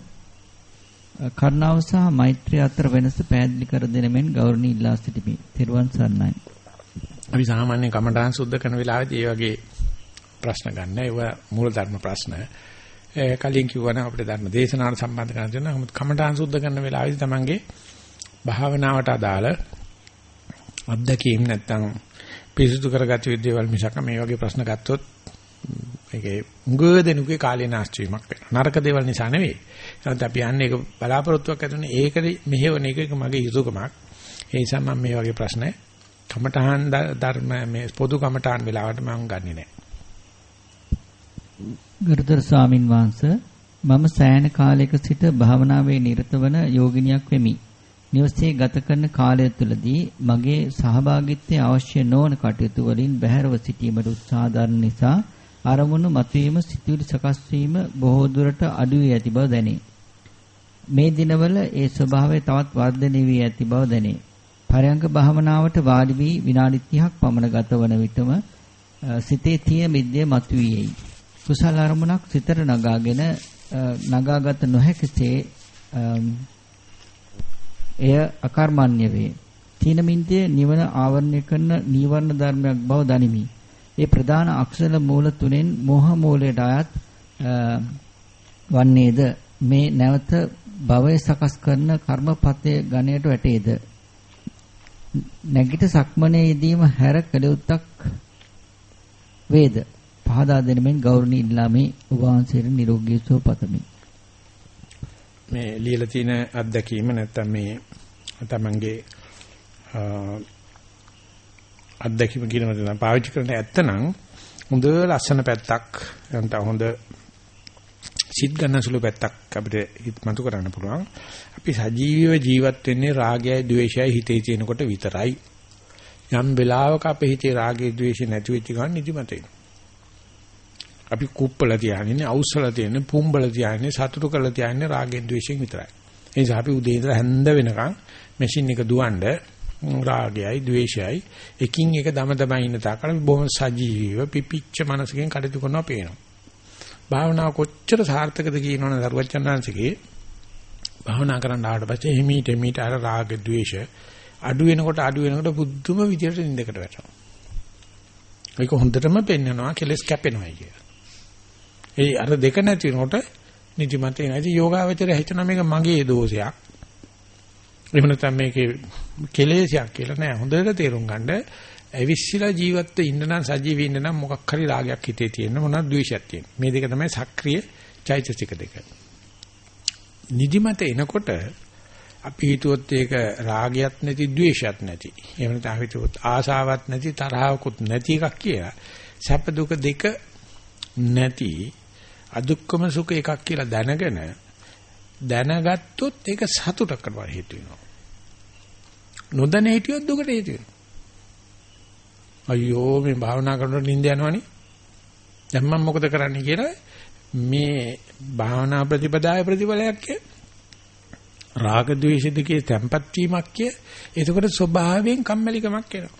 කරුණාව සහ මෛත්‍රිය අතර වෙනස පැහැදිලි කර දෙන මෙන් ගෞරවණීය ඉල්ලා සිටිමි. තෙරුවන් සරණයි. අපි සාමාන්‍යයෙන් කමඨාන් සුද්ධ කරන වෙලාවේදී මේ වගේ ප්‍රශ්න ගන්න. ඒවා මූලධර්ම ප්‍රශ්න. කලින් කිව්වනම් අපිට ධර්ම දේශනාවට සම්බන්ධ කරන දේ නමුත් කමඨාන් සුද්ධ කරන වෙලාවේදී තමන්ගේ භාවනාවට අදාළ අත්දැකීම් නැත්තම් පිරිසුදු කරගත යුතු දේවල් මිසක මේ වගේ ප්‍රශ්න ගත්තොත් ඒකේ උඟ දෙනුගේ කාලේ නාස්ති වීමක් වෙනවා. නරක දේවල් නිසා නෙවෙයි. ඒත් අපි යන්නේ ඒක බලාපොරොත්තුවක් ඇතුළේ ඒකද මෙහෙවන එක මගේ යුතුයකමක්. ඒ නිසා මම මේ වගේ ප්‍රශ්න කමඨහන් ධර්ම මේ පොදු කමඨහන් වෙලාවට මම ගන්නෙ නෑ. ගරුතර ස්වාමින් වහන්සේ මම සෑහෙන කාලයක සිට භාවනාවේ නිරත වන යෝගිනියක් වෙමි. නිවසේ ගත කරන කාලය තුළදී මගේ සහභාගීත්වය අවශ්‍ය නොවන කටයුතු වලින් බැහැරව සිටීමට උත්සාහ දරන නිසා අරමුණු මතුවීම සිතුවිලි සකස් වීම බොහෝ දුරට අඩු වී ඇති බව දැනේ. මේ දිනවල ඒ ස්වභාවය තවත් වර්ධනය වී ඇති බව දැනේ. පරයන්ක භාවනාවට වාඩි වී විනාඩි 30ක් පමණ ගතවන විටම සිතේ තියෙන මිද්දේ මතුවේයි. කුසල අරමුණක් සිතට නගාගෙන නගාගත නොහැකිසේ එය අකර්මණ්‍ය වේ. තීන මින්දේ නිවන ආවරණය කරන නීවරණ ධර්මයක් බව දනිමි. ඒ ප්‍රධාන අක්ෂර මූල තුනෙන් මෝහ මූලයට අයත් වන්නේද මේ නැවත භවය සකස් කරන කර්මපතේ ගණයට වැටේද නැගිට සක්මනේ යෙදීම හැර කළයුත්තක් වේද පහදා දෙන මෙන් ගෞරවනීය ඉල්ලාමේ ඔබ වහන්සේට නිරෝගී සුව පතමි. මේ ලියලා තියෙන අත්දැකීම නැත්තම් මේ තමන්ගේ අත්දැකීම කියන මත නම් පාවිච්චි කරන ඇත්තනම් හොඳ ලස්සන පැත්තක් නැත්නම් හොඳ සිත් ගන්න සුළු පැත්තක් අපිට හිතමතු කරන්න පුළුවන්. අපි සජීවීව ජීවත් වෙන්නේ රාගයයි ద్వේෂයයි හිතේ තියෙනකොට විතරයි. යම් වෙලාවක අපේ හිතේ රාගය ద్వේෂය නැති වෙච්ච ගමන් නිදිමත එනවා. අපි කුප්පල තියාගෙන අවුස්සලා තියෙන පුම්බල තියාගෙන සතුටු කරලා තියාගෙන රාගෙන් ද්වේෂයෙන් විතරයි. ඒ නිසා අපි උදේ ඉඳලා හැන්ද වෙනකන් මැෂින් එක දුවන්න රාගයයි ද්වේෂයයි එකින් එක දම දමයි ඉන්න තාකල් බොහොම සජීවීව පිපිච්ච මනසකින් කටයුතු කරනවා පේනවා. භාවනාව කොච්චර සාර්ථකද කියනවනේ දරුවචනාංශිකේ භාවනා කරන්න ආවට පස්සේ හිමීට හිමීට අර රාග ද්වේෂ අඩු වෙනකොට අඩු වෙනකොට බුද්ධම විදියට නින්දකට වැටෙනවා. ඒක හොඳටම පෙන්නනවා කෙලස් කැපෙනවා කියලා. ඒ අර දෙක නැති වෙනකොට නිදිමත එනවා. ඉතින් යෝගාවචරය හිතන මේක මගේ දෝෂයක්. එහෙම නැත්නම් මේකේ කෙලෙසයක් කියලා නෑ. හොඳට තේරුම් ගන්න ඇවිස්සලා ජීවත් වෙන්න නම් සජීවී ඉන්න නම් මොකක් හරි රාගයක් හිතේ තියෙන මොනවද ද්වේෂයක් තියෙන. මේ දෙක තමයි සක්‍රීය චෛතසික දෙක. නිදිමත එනකොට අපි හිතුවොත් ඒක රාගයක් නැති ද්වේෂයක් නැති. එහෙම නැත්නම් හිතුවොත් ආසාවක් නැති තරහවකුත් නැති එකක් කියලා. සැප දුක දෙක නැති අදුක්කම සුඛ එකක් කියලා දැනගෙන දැනගත්තොත් ඒක සතුටකට වර හේතු වෙනවා. නොදැන හිටියොත් දුකට හේතු වෙනවා. අයියෝ මේ භාවනා කරනකොට නිින්ද යනවනේ. දැන් මම මොකද කරන්නේ කියලා මේ භාවනා ප්‍රතිපදාවේ ප්‍රතිඵලයක් කිය. රාග ద్వේෂ දෙකේ තැම්පත් වීමක් කිය. එතකොට ස්වභාවයෙන් කම්මැලිකමක් එනවා.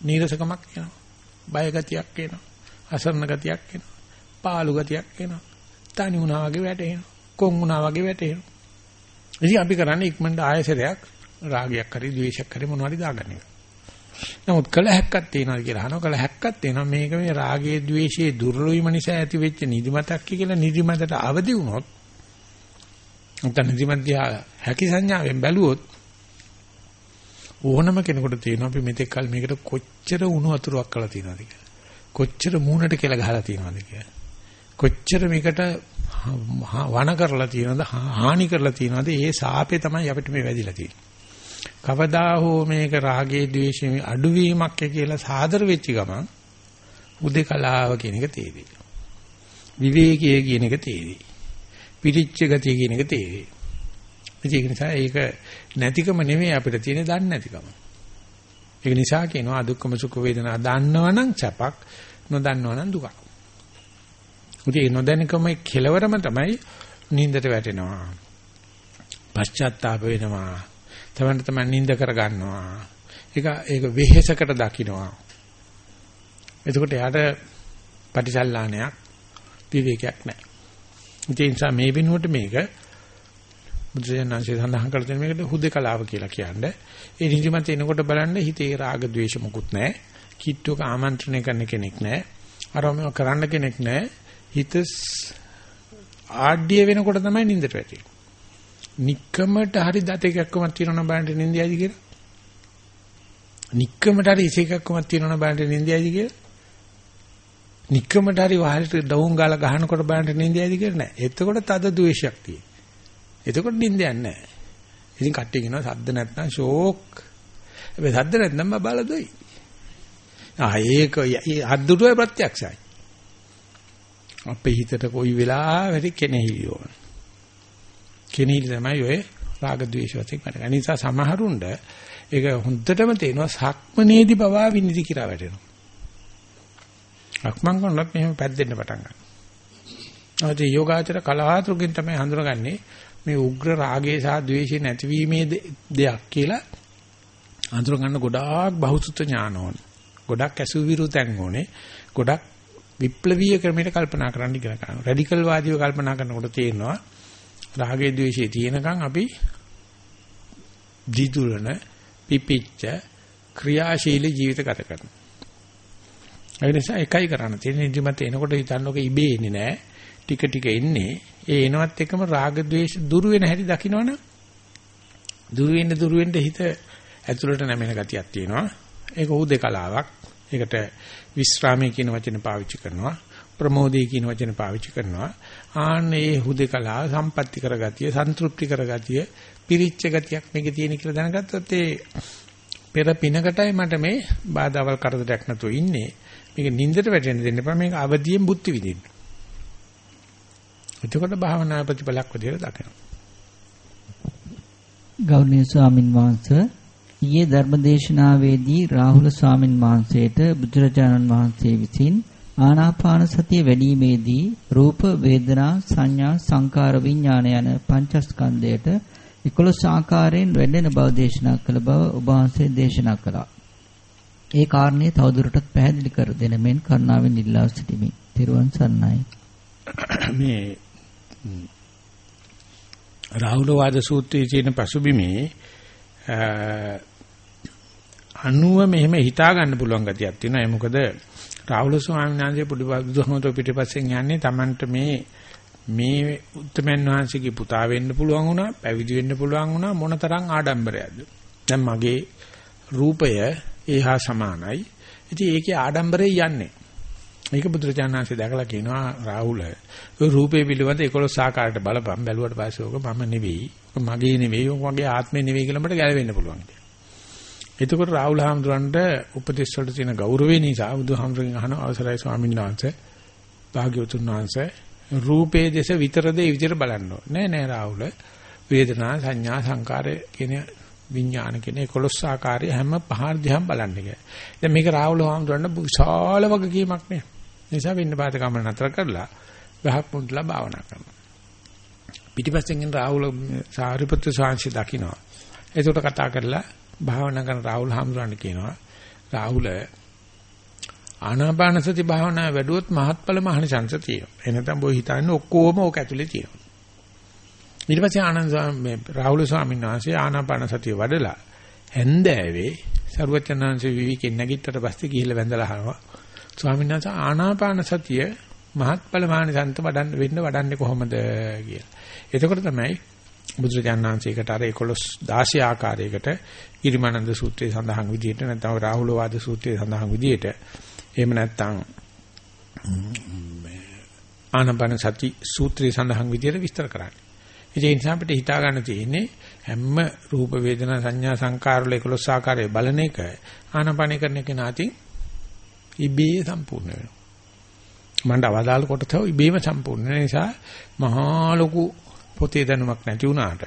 නීරසකමක් එනවා. බය ගතියක් එනවා. අසරණ ගතියක් එනවා. පාළු ගතියක් එනවා. තනි වුණා වගේ වැටෙනවා. කොන් වුණා වගේ වැටෙනවා. ඉතින් අපි කරන්නේ ඉක්මනට ආයසරයක් රාගයක් හරි ද්වේෂයක් හරි මොනවද දාගන්න එක. නමුත් කල හැක්කක් තියනවා කියලා අහනවා කල හැක්කක් තියෙනවා මේක මේ රාගයේ ද්වේෂයේ දුර්ලභම නිසා ඇති වෙච්ච නිදිමතක් කියලා නිදිමතට අවදි වුණොත් නැත්නම් නිදිමත හැකි සංඥාවෙන් බැලුවොත් ඕනම කෙනෙකුට තේරෙනවා අපි මෙතෙක් කල මේකට කොච්චර උණු වතුරක් කළා තියෙනවද කියලා. කොච්චර මූණට කියලා ගහලා තියෙනවද කියලා. කොච්චර මේකට වණ කරලා තියෙනවද හානි කරලා තියෙනවද ඒ සාපේ තමයි අපිට මේ වැදිලා තියෙන්නේ. කවදා හෝ මේක රාගයේ ද්වේෂයේ අඩුවීමක් කියලා සාදර වෙච්ච ගමන් උදේකලාව කියන එක තේරෙයි. විවේකයේ කියන එක තේරෙයි. පිරිච්ච ගතිය කියන එක තේරෙයි. ඒක නිසා ඒක නැතිකම නෙමෙයි අපිට තියෙන දන්නේ නැතිකම. ඒක නිසා කියනවා අදුක්කම සුඛ වේදනා දන්නවනම් සැපක් නොදන්නවනම් දුකක්. උදේ නොදැනකම කෙලවරම තමයි නින්දට වැටෙනවා. පශ්චාත්තාප වෙනවා. තමන්ට තමන් නිඳ කර ගන්නවා. ඒක ඒක වෙහෙසකට දකින්නවා. එතකොට යාට පටිසල්ලානයක් විවේකයක් නැහැ. ඒ නිසා මේ වෙනුවට මේක බුදුසෙන්න්සේ සඳහන් කළ තියෙන මේකට හුදේකලාව කියලා කියන්නේ. ඒ නිදිමත එනකොට බලන්න හිතේ රාග ద్వේෂ මොකුත් නැහැ. කිට්ටුවක ආමන්ත්‍රණය කරන කෙනෙක් නැහැ. අරම කරන්න කෙනෙක් නැහැ. හිත ආඩ්‍ය වෙනකොට තමයි නින්දට වැටෙන්නේ. নিක්කමට හරි දත එකක්කමක් තියෙනවා බලන්න නින්දියයිද කියලා? নিක්කමට හරි ඉස එකක්කමක් තියෙනවා බලන්න නින්දියයිද කියලා? නික්කමට හරි වහලට දවුන් ගාලා ගහනකොට බලන්න නින්දියයිද කියලා නෑ. එතකොට තද ද්වේෂයක් තියෙනවා. එතකොට නින්දයක් නෑ. ඉතින් කට්ටිය කියනවා සද්ද නැත්නම් ෂෝක්. හැබැයි සද්ද නැත්නම් බබාලා දොයි. ආ ඒක අද්දුටුවේ ප්‍රත්‍යක්ෂයි. අපේ හිතට කොයි වෙලාවෙරි කෙනෙහිලි ඕන. කෙනෙහිලි තමයි ඔය රාග ద్వේෂ වශයෙන් කරන්නේ. ඒ නිසා සමහරුණ්ඩ ඒක හොඳටම තේනවා සක්මනේදී පවා විනිදි කිරා වැටෙනවා. අක්මන් කරනොත් මෙහෙම පැද්දෙන්න පටන් ගන්නවා. ආදී යෝගාචර කලාතුරකින් තමයි හඳුනගන්නේ මේ උග්‍ර රාගය සහ ද්වේෂය නැතිවීමේ දෙයක් කියලා අඳුර ගන්න ගොඩාක් බහුසුත ඥාන ඕනේ. ගොඩක් ඇසුවිරු තැන් ඕනේ. ගොඩක් විප්ලවීය ක්‍රමයකට කල්පනා කරන්න ඉගෙන ගන්නවා. රැඩිකල් වාදීව කල්පනා කරනකොට තේරෙනවා රාගයේ ද්වේෂයේ තියෙනකන් අපි දිදුලන පිපිච්ච ක්‍රියාශීලී ජීවිත ගත කරනවා. ඒ නිසා එකයි කරන්න තියෙන්නේ නිදිමත එනකොට හිතන්නක ඉබේ එන්නේ නැහැ. ටික ටික එන්නේ. ඒ එනවත් එකම රාග ద్వේෂ දුරු වෙන හැටි දකින්නවනම් දුරු වෙන්න දුරු වෙන්න හිත ඇතුළට නැමෙන ගතියක් තියෙනවා. ඒක උදේකලාවක්. ඒකට විස්රාමයේ කියන වචන පාවිච්චි කරනවා. ප්‍රමෝදයේ කියන වචන පාවිච්චි කරනවා. ආන්න ඒ හුදේකලා සම්පatti කරගතිය, සන්තුෂ්ටි කරගතිය, පිරිච්ච ගතියක් මේකේ තියෙන කියලා දැනගත්තොත් ඒ පෙර පිනකටයි මට මේ බාධාවල් කරදරයක් නැතුව ඉන්නේ. මේක නින්දට වැටෙන්න දෙන්න එපා. මේක අවදියෙන් බුද්ධි විදින්න. එතකොට භාවනා ප්‍රතිඵලයක් විදියට දකිනවා. ගෞරවනීය ස්වාමින් වහන්සේ ඊයේ ධර්මදේශනාවේදී රාහුල ස්වාමින් වහන්සේට බුදුරජාණන් වහන්සේ විසින් ආනාපාන සතිය වැඩිීමේදී රූප වේදනා සංඥා සංකාර විඥාන යන පංචස්කන්ධයට 11 ආකාරයෙන් වැඩෙන බව දේශනා කළ බව ඔබ වහන්සේ දේශනා කළා. ඒ කාරණේ තවදුරටත් පැහැදිලි කර දෙන මෙන් කරුණාවෙන් ඉල්ලා සිටිමි. තෙරුවන් සරණයි. මේ රාහුල වාද සූත්‍රයේ තියෙන පසුබිමේ අනුව මෙහෙම හිතා ගන්න පුළුවන් ගතියක් තියෙනවා. ඒ මොකද රාහුල ස්වාමීන් වහන්සේ බුදුහමතෝ පිටිපස්සෙන් යන්නේ Tamanට මේ මේ උත්තමයන් වහන්සේගේ පුතා වෙන්න පුළුවන් වුණා, පැවිදි වෙන්න පුළුවන් වුණා මොනතරම් ආඩම්බරයක්ද? දැන් මගේ රූපය ඒහා සමානයි. ඉතින් ඒකේ ආඩම්බරේ යන්නේ. මේක බුදුරජාණන්සේ දැකලා කියනවා රාහුල ඔය රූපේ පිළිබඳ 11 ආකාරයට බලපන් බැලුවට පස්සේ ඕක මම නෙවෙයි. ඕක මගේ නෙවෙයි. ඕක මගේ ආත්මේ නෙවෙයි කියලා මට ගැලවෙන්න පුළුවන්. එතකොට රාහුල හාමුදුරන්ට උපදේශ වලට තියෙන ගෞරවය නිසා බුදුහාමුදුරගෙන් අහන අවසරයි ස්වාමීන් වහන්සේ භාග්‍යවතුන් වහන්සේ රූපේ දෙස විතරද ඒ විදිහට බලන්න නෑ නෑ රාහුල වේදනා සංඥා සංකාර කියන විඥාන කියන 11 ආකාරය හැම පහර දිහාම බලන්න කියලා. දැන් මේක රාහුල හාමුදුරන්ට විශාල වගකීමක් නේ. නිසා වෙන්න පාත කම නතර කරලා ගහක් මුන්ටලා භාවනා කරනවා. පිටිපස්සෙන් රාහුල සාරිපුත්‍ර සාංශි දකින්නවා. ඒකට කතා කරලා භාවනා කරන රාහුල හාමුදුරන් කියනවා රාහුල ආනාපාන සති භාවනා වැඩුවොත් මහත්ඵල මහණිසංස තියෙනවා. එනතම් බොයි හිතන්නේ ඔක්කොම ඕක ඇතුලේ තියෙනවා. ඊට පස්සේ ආනන්ද මේ රාහුල ස්වාමීන් වහන්සේ ආනාපාන සතිය වඩලා හැන්දෑවේ සරුවචනාංශ විවිකෙන් නැගිට්ටට පස්සේ ගිහිල්ලා වැඳලා අහනවා. ස්වාමීන් වහන්සේ ආනාපාන සතිය මහත්ඵල මහණිසංස වඩන්න වෙන්න වඩන්නේ කොහොමද කියලා. එතකොට තමයි බුදුරජාණන් වහන්සේකට අර 11 16 ආකාරයකට ගිරිමානන්ද සූත්‍රයේ සඳහන් විදිහට නැත්නම් රාහුල වාද සූත්‍රයේ සඳහන් විදිහට එහෙම නැත්නම් ආනපන සති සූත්‍රයේ සඳහන් විදිහට විස්තර කරන්නේ. ඒ නිසා අපිට හිතා ගන්න තියෙන්නේ හැම රූප වේදනා සංඥා සංකාර වල 11 ආකාරයේ බලන එක ආනපන කරන එක නාති ඉබේ සම්පූර්ණ වෙනවා. මණ්ඩ අවදාල් කොටස ඉබේම සම්පූර්ණ වෙන නිසා මහා ලොකු පොතේ දැනුමක් නැති වුණාට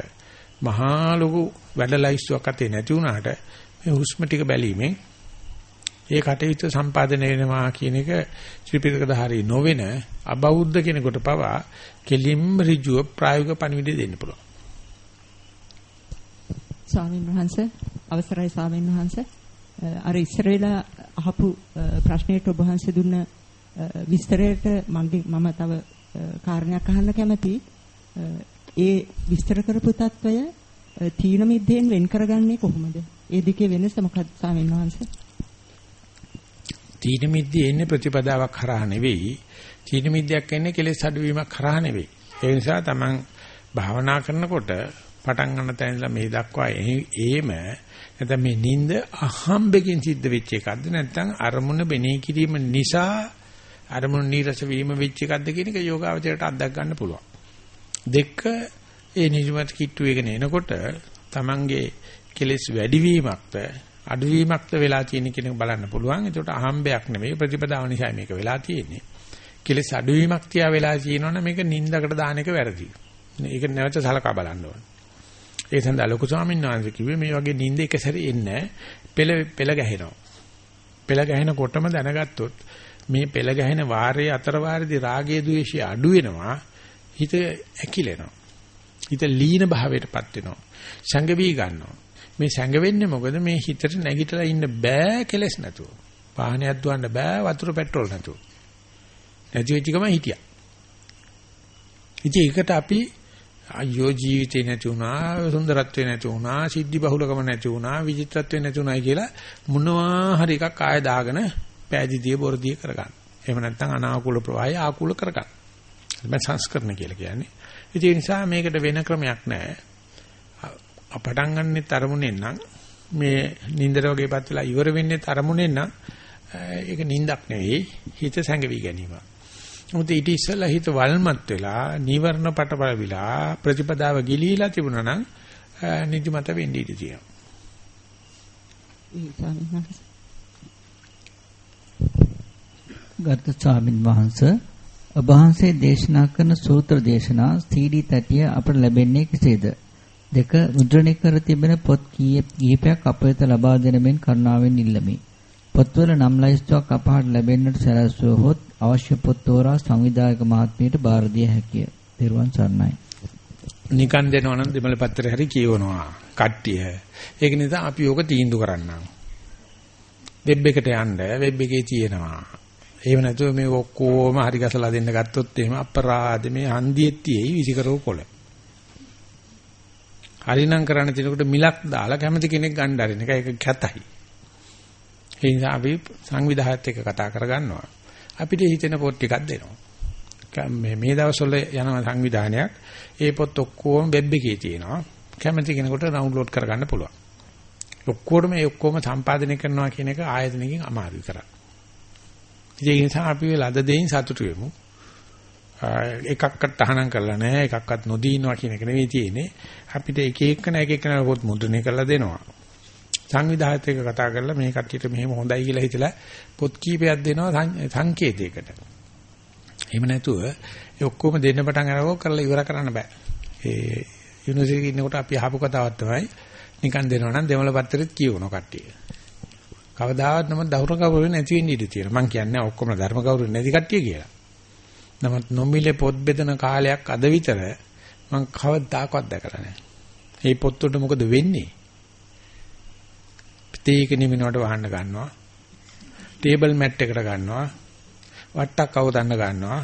මහා ලොකු වැඩලයිස්තුවක් අතේ නැති වුණාට මේ හුස්ම ටික බැලීමෙන් ඒ කටයුතු සම්පාදනය වෙනවා කියන එක ත්‍රිපිටක ධාරී නොවන අබෞද්ධ කෙනෙකුට පවා කෙලින්ම ඍජුව ප්‍රායෝගික පණිවිඩය දෙන්න පුළුවන්. ස්වාමීන් වහන්සේ අවසරයි ස්වාමීන් වහන්සේ අර ඉස්සර වෙලා අහපු ප්‍රශ්නයට ඔබ වහන්සේ දුන්න විස්තරයට මගේ මම තව කාරණයක් අහන්න කැමතියි. ඒ විස්තර කරපු తত্ত্বය තීන මිද්දෙන් වෙන් කරගන්නේ කොහොමද? ඒ දෙකේ වෙනස මොකක්ද ස්වාමීන් වහන්සේ? තීන මිද්දේ එන්නේ ප්‍රතිපදාවක් හරහා නෙවෙයි. තීන මිද්දයක් එන්නේ කෙලෙස් අඩුවීමක් හරහා නෙවෙයි. ඒ නිසා තමන් භාවනා කරනකොට පටන් ගන්න තැන ඉඳලා මේ දක්වා එහෙම නැත්නම් මේ නිින්ද අහම්බෙන් සිද්ධ වෙච්ච එකක්ද නැත්නම් අරමුණ බෙනේ කිරීම නිසා අරමුණ නීරස වීම වෙච්ච එකක්ද කියන එක යෝගාවචරයට අත්දක් ගන්න පුළුවන්. දෙක ඒ නිජමත් කිට්ටු එකගෙන එනකොට Tamange කෙලෙස් වැඩිවීමක්ද අඩුවීමක්ද වෙලා තියෙන කෙනෙක් බලන්න පුළුවන්. ඒකට අහම්බයක් නෙමෙයි ප්‍රතිපදාව නිසා මේක වෙලා තියෙන්නේ. කෙලෙස් අඩුවීමක් තියා වෙලා තියෙනවනේ මේක නින්දකට දාන එක වැරදි. ඒක නැවත සලකා බලන්න ඕන. ඒ සඳහා ලොකු ස්වාමීන් වහන්සේ කිව්වේ මේ වගේ නින්ද එක සැරේ එන්නේ පෙළ පෙළ ගැහෙනවා. පෙළ ගැහෙනකොටම දැනගත්තොත් මේ පෙළ ගැහෙන වාරයේ අතර වාරේදී රාගයේ ද්වේෂය අඩු වෙනවා. හිත ඇකිලෙනවා. හිත ලීන භාවයටපත් වෙනවා. සංගවි ගන්නවා. මේ සංගවෙන්නේ මොකද මේ හිතට නැගිටලා ඉන්න බෑ කෙලස් නැතුව. වාහනයක් දුවන්න බෑ වතුර පෙට්‍රෝල් නැතුව. නැති වෙච්ච ගමන් හිටියා. ඉතින් ඒකට අපි අයියෝ ජීවිතේ නැති වුණා, සුන්දරත්වේ නැති වුණා, සිද්ධි බහුලකම නැති වුණා, විචිත්‍රත්වේ නැති වුණායි කියලා මොනවා හරි එකක් ආය දාගෙන පෑදිදිය බොරදිය කරගන්න. එහෙම නැත්නම් අනාකූල ප්‍රවාහය ආකූල කරගන්න. මේ සංස්කරණ කියලා කියන්නේ. ඒ නිසා මේකට වෙන ක්‍රමයක් නැහැ. පටන් ගන්නෙ තරමුණෙන් නම් මේ නින්දර වගේපත් වෙලා ඉවර වෙන්නේ තරමුණෙන් නම් ඒක නින්දක් නෙවෙයි හිත සැඟවි ගැනීම. මොකද ඊට ඉස්සෙල්ලා හිත වල්මත් වෙලා නීවරණ පටබලවිලා ප්‍රතිපදාව ගිලීලා තිබුණා නම් නිදිමත වෙන්න ඉඩ තියෙනවා. ගර්ථ ස්වාමින් වහන්සේ ඔබ වහන්සේ දේශනා කරන සූත්‍ර දේශනා CD තැටිය අපට ලැබෙන්නේ කෙසේද? දෙක මුද්‍රණය කර තිබෙන පොත් කීපයක් අප වෙත ලබා දෙන මෙන් කරුණාවෙන් ඉල්ලමි. පොත්වල නම් ලයිස්තුවක් අපහාට ලැබෙන්නට සැලැස්සුවහොත් අවශ්‍ය පොත් තෝරා සංවිධායක මහත්මියට බාර දිය හැකිය. ත්වන් සරණයි. නිකන් දෙනවා නම් දෙමළ පත්‍රය හරි කියවනවා කට්ටිය. ඒක නිසා අපි ඕක තීන්දුව කරන්නම්. වෙබ් එකට යන්න වෙබ් එකේ තියෙනවා. එහෙම නැතුව මේ ඔක්කොම හරි ගසලා දෙන්න ගත්තොත් එහෙම අපරාධ මේ හන්දියෙත් තියෙයි විසිකරව කොළ. හරිනම් කරන්න තිනකොට මිලක් දාලා කැමති කෙනෙක් ගන්න ආරින එක ඒක කැතයි. ඒ නිසා අපි සංවිධායකත් එක්ක කතා කරගන්නවා. අපිට හිතෙන පොත් ටිකක් දෙනවා. මේ මේ දවස්වල යන සංවිධානයක් ඒ පොත් ඔක්කොම වෙබ් එකේ තියෙනවා. කැමති කෙනෙකුට ඩවුන්ලෝඩ් කරගන්න පුළුවන්. ඔක්කොම මේ ඔක්කොම සම්පාදනය කරනවා කියන එක ආයතනකින් අමාරු කරා. ඒ නිසා අපි ලද දෙයින් සතුටු වෙමු. එකක්වත් තහනම් කරලා නැහැ එකක්වත් නොදී ඉන්නවා කියන එක නෙවෙයි තියෙන්නේ. අපිට එක එකන එක එකන පොත් මුද්‍රණය කරලා දෙනවා. සංවිධායකත් එක්ක කතා කරලා මේ කට්ටියට මෙහෙම හොඳයි කියලා හිතලා පොත් කීපයක් දෙනවා සංකේතයකට. එහෙම නැතුව ඒ ඔක්කොම දෙන්න පටන් අරගො කරලා ඉවර කරන්න බෑ. ඒ යුනිවර්සිටි ඉන්නකොට අපි අහපු කතාවක් තමයි නිකන් දෙනවා නම් දෙමළ පත්‍රෙත් කියවන කට්ටිය. කවදාවත් නම දහුර කවුරු නැති වෙන්න ඉඩ තියෙනවා. මං කියන්නේ ඔක්කොම ධර්ම කවුරු නැති කට්ටිය කියලා. නමුත් නොමිලේ පොත් බෙදන කාලයක් අද විතර මං කවදාකවත් දැකලා නැහැ. මේ පොත් වලට මොකද වෙන්නේ? තේක නිමිනවට වහන්න ගන්නවා. ටේබල් මැට් එකට ගන්නවා. වට්ටක් අවදන්න ගන්නවා.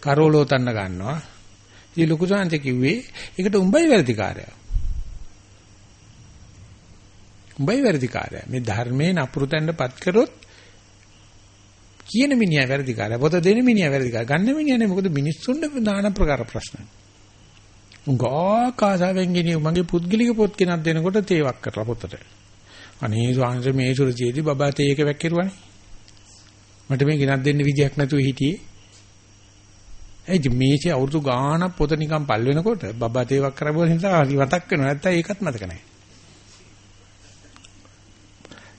කරෝලෝ තන්න ගන්නවා. ඉතින් ලොකු සාන්ත කිව්වේ ඒකට උඹයි වැඩිකාරයා. උඹයි වැඩිකාරයා. මේ ධර්මයේ නපුරු තැන්නපත් කරොත් කියන මිනිහා වැඩිකාරයා. පොත දෙන මිනිහා වැඩිකාරයා. ගන්න මිනිහා නේ මොකද මිනිස්සුන්ට নানা ප්‍රකාර ප්‍රශ්න. උංගා කාසාවෙන් ගෙනියු මගේ පුද්ගලික පොත් කෙනක් දෙනකොට තේවක් කරලා පොතට. අනේ ස්වාමීන් මේ සුරතියේදී බබා තේ එක වැක්කිරුවානේ. මට මේ ගෙනත් දෙන්න විදියක් නැතුව හිටියේ. ඒ මේසේ අවුරුදු ගාණක් පොත නිකන් පල් වෙනකොට බබා තේවක් කරපුවා නිසා හරි වතක් වෙනවා. නැත්තම් ඒකත් මතක නැහැ.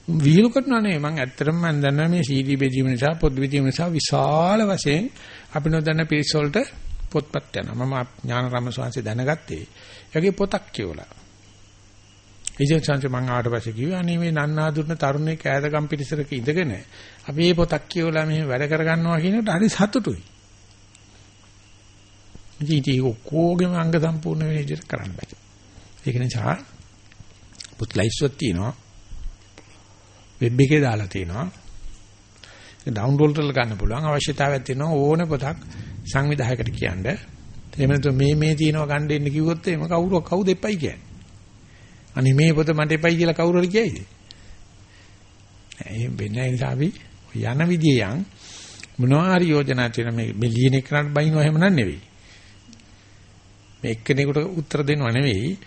විහිළු කරනවා නේ මම ඇත්තටම මම දන්නවා මේ CD බෙදීම නිසා පොත් බෙදීම නිසා විශාල වශයෙන් අපි නොදන්න පිරිස වලට පොත්පත් යනවා. මම ඥානරම ස්වාමීන් දැනගත්තේ. ඒගේ පොතක් කියවලා. ඉතින් සංස මං ආවට පස්සේ කිව්වා අනේ මේ නන්නාඳුන තරුණේ කෑදගම් පිටිසරක ඉඳගෙන අපි මේ පොතක් කියවලා මෙහෙම වැඩ කරගන්නවා කියනකොට හරි සතුටුයි. ඉතින් ඒක ඔක්කොගෙම අංග සම්පූර්ණ වෙන විදිහට කරන්න බෑ. ඒක නිසා පොත් ලයිස්ට්ුවක් තියෙනවා. වෙබ් එකේ දාලා තියෙනවා. ඒක ඩවුන්ලෝඩ් කරලා ගන්න පුළුවන්. අවශ්‍යතාවයක් තියෙනවා ඕනේ පොතක් සංවිධායකට කියන්නේ. එහෙම නැත්නම් මේ මේ තියෙනවා ගන්න දෙන්න කිව්වොත් එහෙම කවුරු කවුද එපයි කියන්නේ. අනේ මේ පොත මට එපයි කියලා කවුරු හරි කියයිද? එහෙම වෙන්නේ නිසා අපි යන විදිය යන් මොනවා හරි යෝජනා තියෙන මේ මේ ලියන එකකට බයින්ව එහෙම නන් නෙවෙයි. මේ එක්කෙනෙකුට උත්තර දෙනව නෙවෙයි.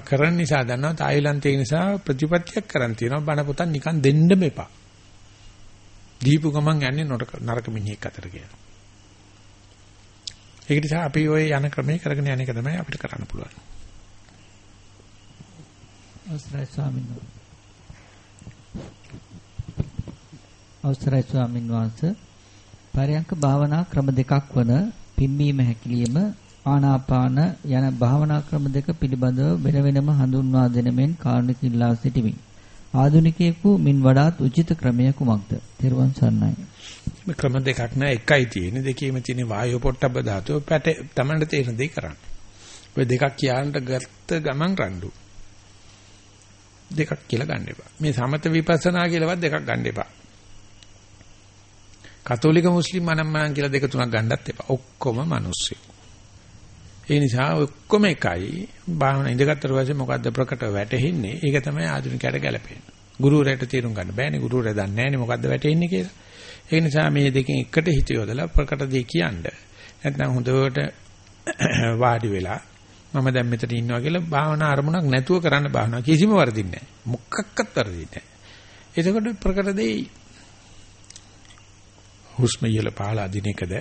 කරන්න නිසා දන්නවා තායිලන්තයේ නිසා ප්‍රතිපත්තියක් කරන් තියෙනවා බණ පොතක් නිකන් දෙන්නම එපා. දීපු ගමන් යන්නේ නරක මිනිහෙක් අතර කියලා. ඒක නිසා අපි ওই යන ක්‍රමයේ කරගෙන යන එක තමයි අපිට කරන්න පුළුවන්. අවසරයි ස්වාමීන් වහන්සේ. අවසරයි ස්වාමීන් වහන්සේ. පරයන්ක භාවනා ක්‍රම දෙකක් වන පිම්බීම හැකිලිම ආනාපාන යන භාවනා ක්‍රම දෙක පිළිබඳව වෙන වෙනම හඳුන්වා දෙන මෙන් කාරණික ඉල්ලා සිටිමි. ආධුනිකයෙකු මින් වඩාත් උචිත ක්‍රමය කුමක්ද? තෙරුවන් සරණයි. මේ ක්‍රම දෙකක් නෑ එකයි තියෙන්නේ. දෙකේම තියෙන වායෝ පොට්ටබ්බ ධාතුව පැට තමන්ට තේරෙන දේ කරන්න. ඔය දෙකක් කියන්නට ගත්ත ගමන් රණ්ඩු. දෙකක් කියලා ගන්න එපා. මේ සමත විපස්සනා කියලාවත් දෙකක් ගන්න එපා. කතෝලික මුස්ලිම් අනම්මනම් කියලා දෙක තුනක් ගන්නත් එපා. ඔක්කොම මිනිස්සු. ඒ නිසා ඔක්කොම එකයි. භාවනා ඉඳගත්තර පස්සේ මොකද්ද ප්‍රකට වැටෙන්නේ? ඒක තමයි ආධුනිකයට ගැලපෙන්නේ. ගුරුවරයාට තේරුම් ගන්න බෑනේ. ගුරුවරයා දන්නේ නැහැනේ මොකද්ද වැටෙන්නේ කියලා. ඒ නිසා මේ දෙකෙන් එකට හිත යොදලා ප්‍රකට දේ කියන්න. නැත්නම් හොඳට වාඩි වෙලා මම දැන් මෙතන ඉන්නවා කියලා භාවනා අරමුණක් නැතුව කරන්න භාවනා කිසිම වරදින්නේ නැහැ. මොකක්වත් වරදින්නේ නැහැ. එතකොට ප්‍රකට දෙයි හුස්ම ඉහළ පහළ අදින එකද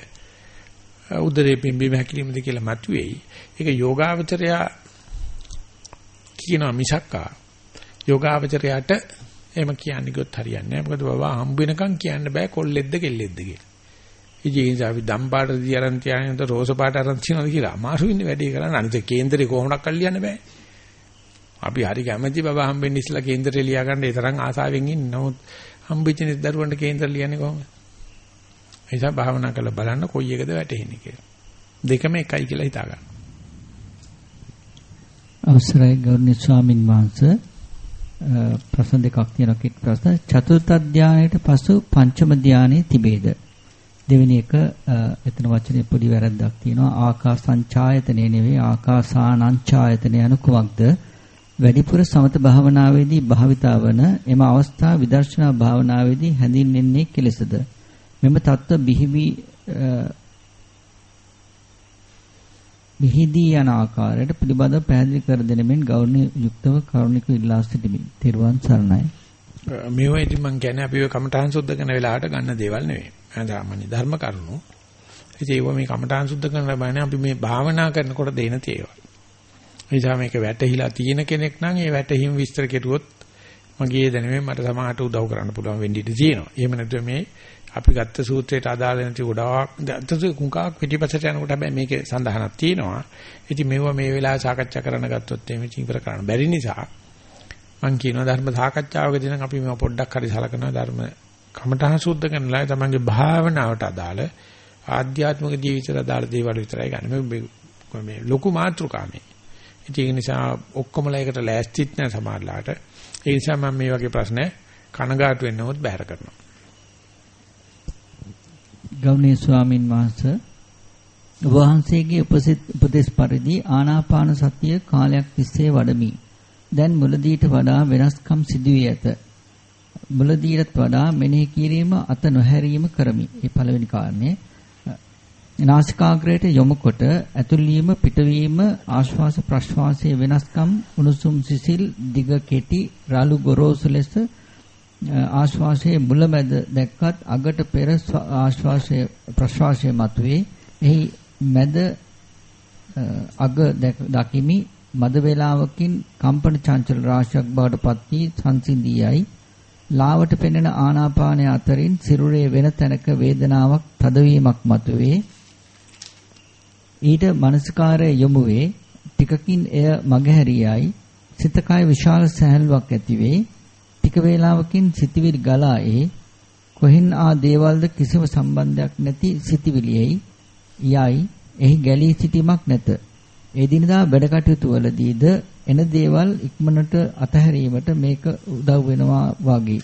උදරේ පිම්බීම හැකිලිමද කියලා මතුවේයි. ඒක යෝගාවචරයා කියනවා මිසක්කා යෝගාවචරයට එහෙම කියන්නේ කිව්වොත් හරියන්නේ නැහැ. මොකද බබා හම්බ වෙනකන් කියන්න බෑ කොල්ලෙද්ද කෙල්ලෙද්ද කියලා. ඉතින් ඒ නිසා අපි දම් පාට දී අරන් තියාගෙන රෝස පාට අරන් තියනවාද කියලා අමාරු වෙන්නේ වැඩේ කරන්න. අනිත් කේන්දරේ කොහොමඩක් අල්ලියන්න බෑ. අපි හරි කැමැති බබා හම්බෙන්න ඉස්සලා කේන්දරේ ලියා ගන්න ඒ තරම් ආසාවෙන් ඉන්නේ. නමුත් හම්බෙච්ච දරුවන්ට කේන්දර ලියන්නේ කොහොමද? ඒ නිසා භාවනා කරලා බලන්න කොයි එකද වැටෙන්නේ කියලා. දෙකම එකයි කියලා හිතා ගන්න. අවසරයි ගෞරවනීය ස්වාමින් වහන්සේ. ප්‍රශ්න දෙකක් තියෙනවා කිත් ප්‍රශ්න. චතුර්ථ ධානයට පසු පංචම ධානයේ තිබේද? දෙවෙනි එක එතන වචනේ පොඩි වැරද්දක් තියෙනවා. ආකාසංචායතනෙ නෙවෙයි ආකාසානංචායතනෙ යනු කුමක්ද? වැඩිපුර සමත භාවනාවේදී භාවිතා වන එම අවස්ථා විදර්ශනා භාවනාවේදී හැඳින්වෙන්නේ කෙලෙසද? මෙම தত্ত্ব බිහිවි බිහිදී යන ආකාරයට පිළිබඳව පැහැදිලි කර දෙනෙමින් ගෞරවනීය යුක්තව කරුණික ඉල්ලා සිටිමි. තෙරුවන් සරණයි. මේවා ඉතින් මම කියන්නේ අපි ඔය කමඨාන් සුද්ධ කරන වෙලාවට ගන්න දේවල් නෙවෙයි. සාමාන්‍ය ධර්ම කරුණු. ඉතින් ඒවා මේ කමඨාන් සුද්ධ කරන ලබන්නේ අපි මේ භාවනා කරනකොට දෙන තේවා. එනිසා මේක වැටහිලා තියෙන කෙනෙක් නම් ඒ වැටහිම් විස්තර කෙරුවොත් මගේ දැනුමෙන් මට සමහරට උදව් කරන්න පුළුවන් වෙන්න ඉඩ තියෙනවා. එහෙම නැත්නම් මේ අපි ගත්ත සූත්‍රයට අදාළ නැති ගොඩාක් දත්තසු කුංකාක් පිටිපසට යනකොට හැබැයි මේකේ සඳහනක් තියෙනවා. ඉතින් මේවා මේ වෙලාවේ සාකච්ඡා කරන්න ගත්තොත් එimhe චින්තර කරන්න බැරි නිසා මම කියනවා ධර්ම සාකච්ඡාවකදී නම් අපි මේවා පොඩ්ඩක් හරි සලකනවා ධර්ම කමඨහං සුද්ධ කරනලා තමන්ගේ භාවනාවට අදාළ ආධ්‍යාත්මික ජීවිතයට අදාළ දේවල් විතරයි ගන්න. මේ මේ ලොකු මාත්‍රකාමේ. ඒක නිසා ඔක්කොමලා එකට ලෑස්තිත් නැහැ සමහරලාට. ඒ නිසා මම මේ වගේ ප්‍රශ්න කනගාටු වෙන්නවොත් බැහැර කරනවා. ගෞණීය ස්වාමින් වහන්සේ වහන්සේගේ උපදෙස් පරිදි ආනාපාන සතිය කාලයක් තිස්සේ වඩමි. දැන් මුලදීට වඩා වෙනස්කම් සිදුවී ඇත. මුලදීටත් වඩා මෙනෙහි කිරීම අත නොහැරීම කරමි. ඒ පළවෙනි කාරණේ. නාසිකාග්‍රයට යොමු කොට ඇතුළීම පිටවීම ආශ්වාස ප්‍රශ්වාසයේ වෙනස්කම් උණුසුම් සිසිල් දිග කෙටි රළු ගොරෝසු ලෙස ආශ්වාසයේ මුලමැද දැක්කත් අගට පෙර ආශ්වාසයේ ප්‍රශ්වාසයේ මතුවේ. එහි මැද අග දකිමි. මද වේලාවකින් කම්පන චංචල රාශියක් බවට පත් වී සංසිඳියයි ලාවට පෙනෙන ආනාපානය අතරින් සිරුරේ වෙන තැනක වේදනාවක් තදවීමක් මතුවේ. ඊට මනසකාරය යොමු වේ. ටිකකින් එය මගහැරියයි සිතකය විශාල සහැල්ලුවක් ඇතිවේ ටික වේලාවකින් සිතවිලි ගලා ඒ කොහෙන් ආ දේවල්ද කිසිම සම්බන්ධයක් නැති සිතවිලියයි යයි එහි ගැලී සිටීමක් නැත. ඒ දිනදා වැඩ කටයුතු වලදීද එන දේවල් ඉක්මනට අතහැරීමට මේක උදව් වෙනවා වගේ.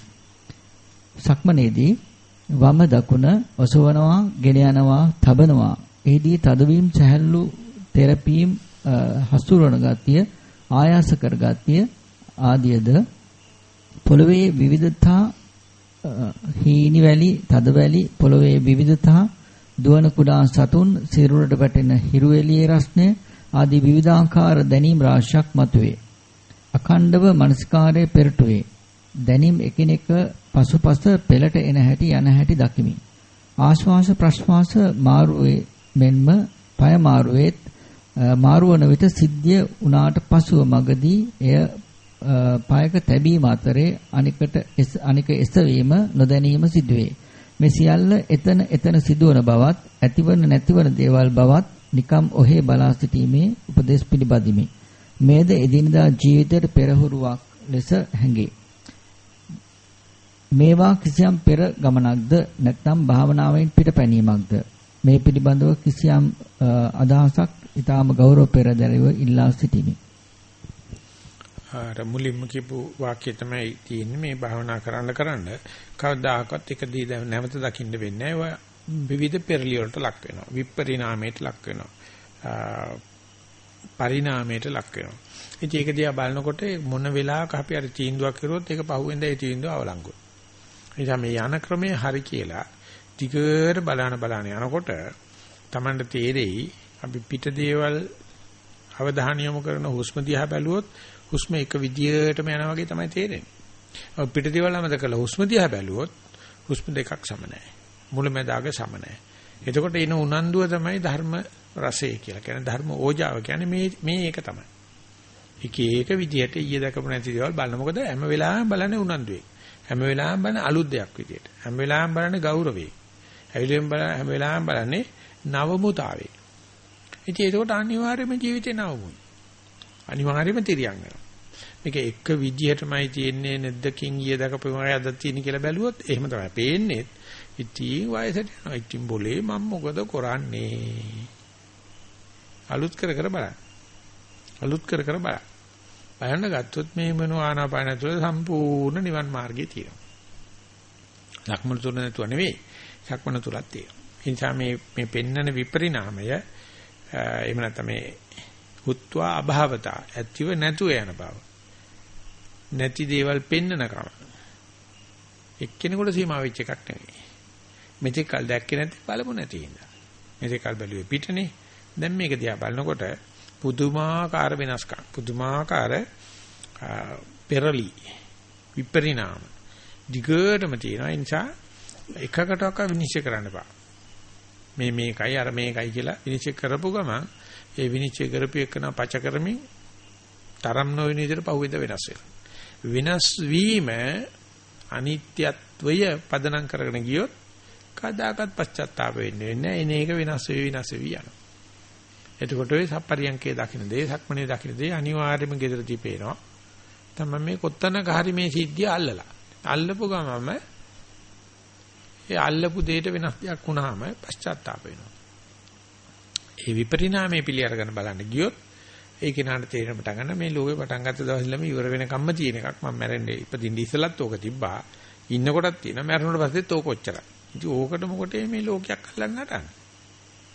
සක්මනේදී වම දකුණ ඔසවනවා, ගෙන යනවා, තබනවා. එහිදී තදවීම, සැහැල්ලු, තෙරපීම්, හසුරවන ගතිය, ආයාස කර ගතිය ආදියද පොළවේ විවිධතා හීනි වැලි, තද වැලි, පොළවේ විවිධතා, දුවන කුඩා සතුන්, සිරුරට වැටෙන හිරු එළියේ රස්නය ආදී විවිධාකාර දැනීම් රාශියක් මතුවේ. අඛණ්ඩව මනස්කාරයේ පෙරටුවේ. දැනීම් එකිනෙක පසුපස පෙළට එන හැටි යන හැටි දකිමි. ආශ්වාස ප්‍රශ්වාස මාරුවේ මෙන්ම පය මාරුවේත් මාරුවන විට සිද්ධිය උනාට පසුව මගදී එය පායක තැබීම අතරේ අනිකට අනික එසවීම නොදැනීම සිදුවේ. මේ සියල්ල එතන එතන සිදුවන බවත් ඇතිවන නැතිවන දේවල් බවත් නිකම් ඔහේ බලා සිටීමේ උපදේශ පිළිබදිමි. මේද එදිනදා ජීවිතයට පෙරහුරුවක් ලෙස හැඟේ. මේවා කිසියම් පෙර ගමනක්ද නැත්නම් භාවනාවෙන් පිටපැනීමක්ද මේ පිළිබඳව කිසියම් අදහසක් ඊටාම ගෞරව පෙරදරිව ඉල්ලා සිටිමි. අර මුලින්ම කියපු වාක්‍යය තමයි තියෙන්නේ මේ භාවනා කරන්න කරන්න කවදාකවත් එක දී නැවත දකින්න වෙන්නේ නැහැ. විවිධ පෙරලි වලට ලක් වෙනවා. විපරිණාමයට ලක් වෙනවා. පරිණාමයට ලක් වෙනවා. ඉතින් ඒක දිහා බලනකොට මොන වෙලාවක අපි අර තීන්දුවක් කරුවොත් ඒක පහුවෙන්ද ඒ තීන්දුව අවලංගුයි. එනිසා මේ යන ක්‍රමය හරි කියලා ටිකර බලන බලන යනකොට Tamanට තේරෙයි අපි පිට දේවල් අවධානය යොමු කරන හුස්ම දිහා බැලුවොත් හුස්ම එක විදියටම යනවා වගේ තමයි තේරෙන්නේ. පිට දේවල් අමතක කරලා හුස්ම දිහා බැලුවොත් හුස්ම දෙකක් සම නැහැ. මුලැමැදාග සම නැහැ. එතකොට එන උනන්දුව තමයි ධර්ම රසය කියලා කියන්නේ ධර්ම ඕජාව කියන්නේ මේ මේ ඒක තමයි. එක එක විදියට ඊයේ දැකපු නැති දේවල් බලන මොකද හැම වෙලාවෙම බලන්නේ උනන්දුවේ. හැම වෙලාවෙම බලන්නේ අලුත් දෙයක් විදියට. හැම වෙලාවෙම බලන්නේ ගෞරවේ. හැවිලෙන් බල හැම වෙලාවෙම බලන්නේ නවමුතාවේ. ඉතින් ඒකට අනිවාර්යයෙන්ම ජීවිතේ නවමුයි. අනිවාර්යයෙන්ම තිරියන් වෙනවා. මේක එක විදියටමයි තියෙන්නේ නැද්දකින් ඊයේ දැකපු මම අද තියෙන කියලා බැලුවොත් එහෙම තමයි පේන්නේ. ඉතින් වයසට යනවා. ඉතින් બોලේ මම මොකද කරන්නේ? අලුත් කර කර බලන්න. අලුත් කර කර බලන්න. බලන්න ගත්තොත් මේ මොන ආනාපාන තුළ සම්පූර්ණ නිවන් මාර්ගය තියෙනවා. ලක්මන තුන නැතුව නෙවෙයි. සක්මන තුලක් තියෙනවා. ඒ නිසා මේ මේ පෙන්නන විපරිණාමය එහෙම නැත්නම් මේ හුත්වා අභාවතා ඇතිව නැතුව යන බව. නැති දේවල් පෙන්නනකම. එක්කෙනෙකුට සීමා වෙච්ච එකක් නෙවෙයි. මෙතෙක් කල් දැක්කේ නැති බලමු නැති ඉඳලා. මෙතෙක් කල් බැලුවේ පිටනේ. දැන් මේක දිහා බලනකොට පුදුමාකාර වෙනස්කම් පුදුමාකාර පෙරලි විපරිණාම දිගටම තියෙනවා. ඒ නිසා එකකටවත් විනිශ්චය කරන්න එපා. මේ මේකයි අර මේකයි කියලා විනිශ්චය කරපු ගමන් ඒ විනිශ්චය කරපු එකන පච කරමින් තරම් නොවන විදිහට පහුවෙද වෙනස් වෙනවා. වෙනස් වීම අනිත්‍යත්වය පදනම් කරගෙන ගියොත් කදාකත් පශ්චාත්තාප වෙන්නේ නැහැ. එන එක වෙනස් වෙවි වෙනස් වෙවි යනවා. එතකොට ඔය සප්පරියංකේ දකින්න දේ, සක්මනේ දකින්න දේ අනිවාර්යයෙන්ම gedරදී පේනවා. තමයි මේ කොත්තනක හරි මේ සිද්ධිය අල්ලලා. අල්ලපු ගමම ඒ අල්ලපු දෙයට වෙනස් දෙයක් වුණාම පශ්චාත්තාප වෙනවා. ඒ විපරිණාමයේ පිළි අරගෙන බලන්න ගියොත් ඒ කෙනාට තේරෙන පටන් ගන්න මේ ලෝකේ පටන් ගත්ත දවසේලම ඉවර වෙනකම්ම තියෙන එකක්. මම මැරෙන්නේ ඉපදින්න ඉස්සලත් ඕක තිබ්බා. ඉන්නකොටත් තියෙනවා. මැරුණට පස්සෙත් ඕක ඔච්චරයි. ඉතින් ඕකට මොකටද මේ ලෝකයක් අල්ලන්න නටන්නේ?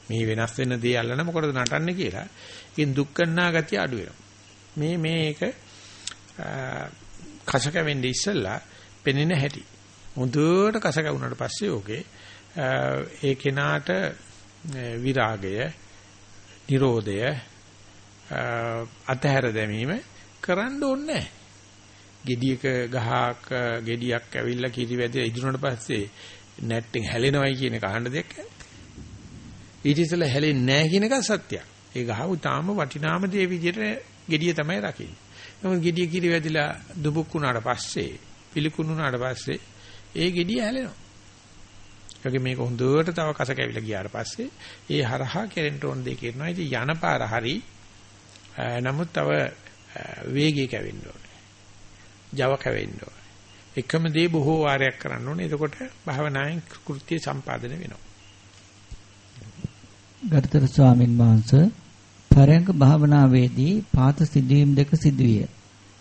මේ වෙනස් වෙන දේ අල්ලන මොකටද නටන්නේ කියලා ඉතින් දුක්ඛනා ගතිය අඩු වෙනවා. මේ මේක කසක වෙන්නේ ඉස්සලා පෙනෙන හැටි. හොඳට කස කැවුනට පස්සේ ඕකේ ඒ කෙනාට විරාගය, නිරෝධය, අතහැර දැමීම කරන්න ඕනේ නැහැ. gediයක ගහක් gediyak ඇවිල්ලා කිරි වැදේ ඉදුණාට පස්සේ නැට්ටෙන් හැලෙනවයි කියන එක අහන්න දෙයක් ඊට ඉස්සෙල්ලා හැලෙන්නේ නැහැ කියන එක සත්‍යයක්. ඒ ගහ උතාම වටිනාම දේ විදිහට gediය තමයි රකින්නේ. නමුත් gediය කිරි වැදිලා දුබුක් වුණාට පස්සේ පිළිකුණු වුණාට පස්සේ ඒ gediya හැලෙනවා. ඒකේ මේක හොඳට තව කස කැවිලා ගියාට පස්සේ ඒ හරහා කෙරෙන්න ඕන දෙයක් කරනවා. ඉතින් යන පාර හරි නමුත් තව වේගය කැවෙන්න ඕනේ. Java කැවෙන්න ඕනේ. එකම දේ බොහෝ වාරයක් කරන්න ඕනේ. එතකොට භාවනායෙන් කෘත්‍ය සම්පාදනය වෙනවා. ගරුතර ස්වාමින් වහන්සේ පරයන්ක භාවනාවේදී පාත සිදුවීම් දෙක සිදුවිය.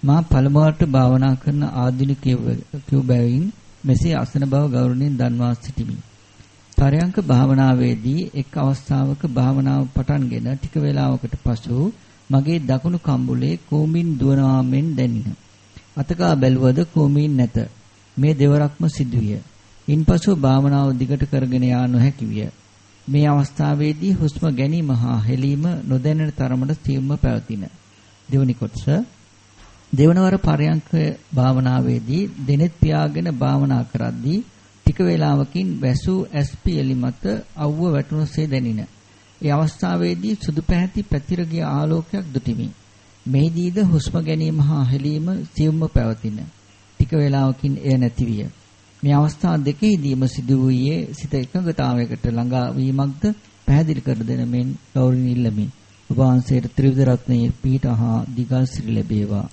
මා පළමුවට භාවනා කරන ආධුනිකයෙකු බැවින් මෙසේ අසන බව ගෞරවණීය දන්වා සිටිමි. පරයන්ක භාවනාවේදී එක් අවස්ථාවක භාවනාව පටන්ගෙන ටික වේලාවකට පසු මගේ දකුණු කම්බුලේ කෝමින් දුවනවා මෙන් දැනින. අතකා බැලුවද කෝමින් නැත. මේ දෙවරක්ම සිදුවිය. ඉන්පසු භාවනාව දිගට කරගෙන යා නොහැකි විය. මේ අවස්ථාවේදී හුස්ම ගැනීම හා හෙලීම නොදැනෙන තරමට තීව්‍රව පැවතින. දෙවනි කොටස දෙවනවර පරයන්ක භාවනාවේදී දෙනෙත් පියාගෙන භාවනා කරද්දී ටික වේලාවකින් වැසූ ඇස්පියලි මත අවුව වැටුණසේ දැනින. ඒ අවස්ථාවේදී සුදු පැහැති පැතිර ගිය ආලෝකයක් දුටිමි. මෙහිදීද හුස්ම ගැනීම හා හෙලීම සියුම්ව පැවතින. ටික වේලාවකින් එය නැති විය. මේ අවස්ථා දෙකෙහිදීම සිදු වූයේ සිත එකඟතාවයකට ළඟා වීමක්ද පැහැදිලි කර දෙන මෙන් ගෞරවණීය ඉල්ලමි. ඔබ වහන්සේට ත්‍රිවිධ රත්නයේ පීඨ හා දිගල් සිරි ලැබේවා.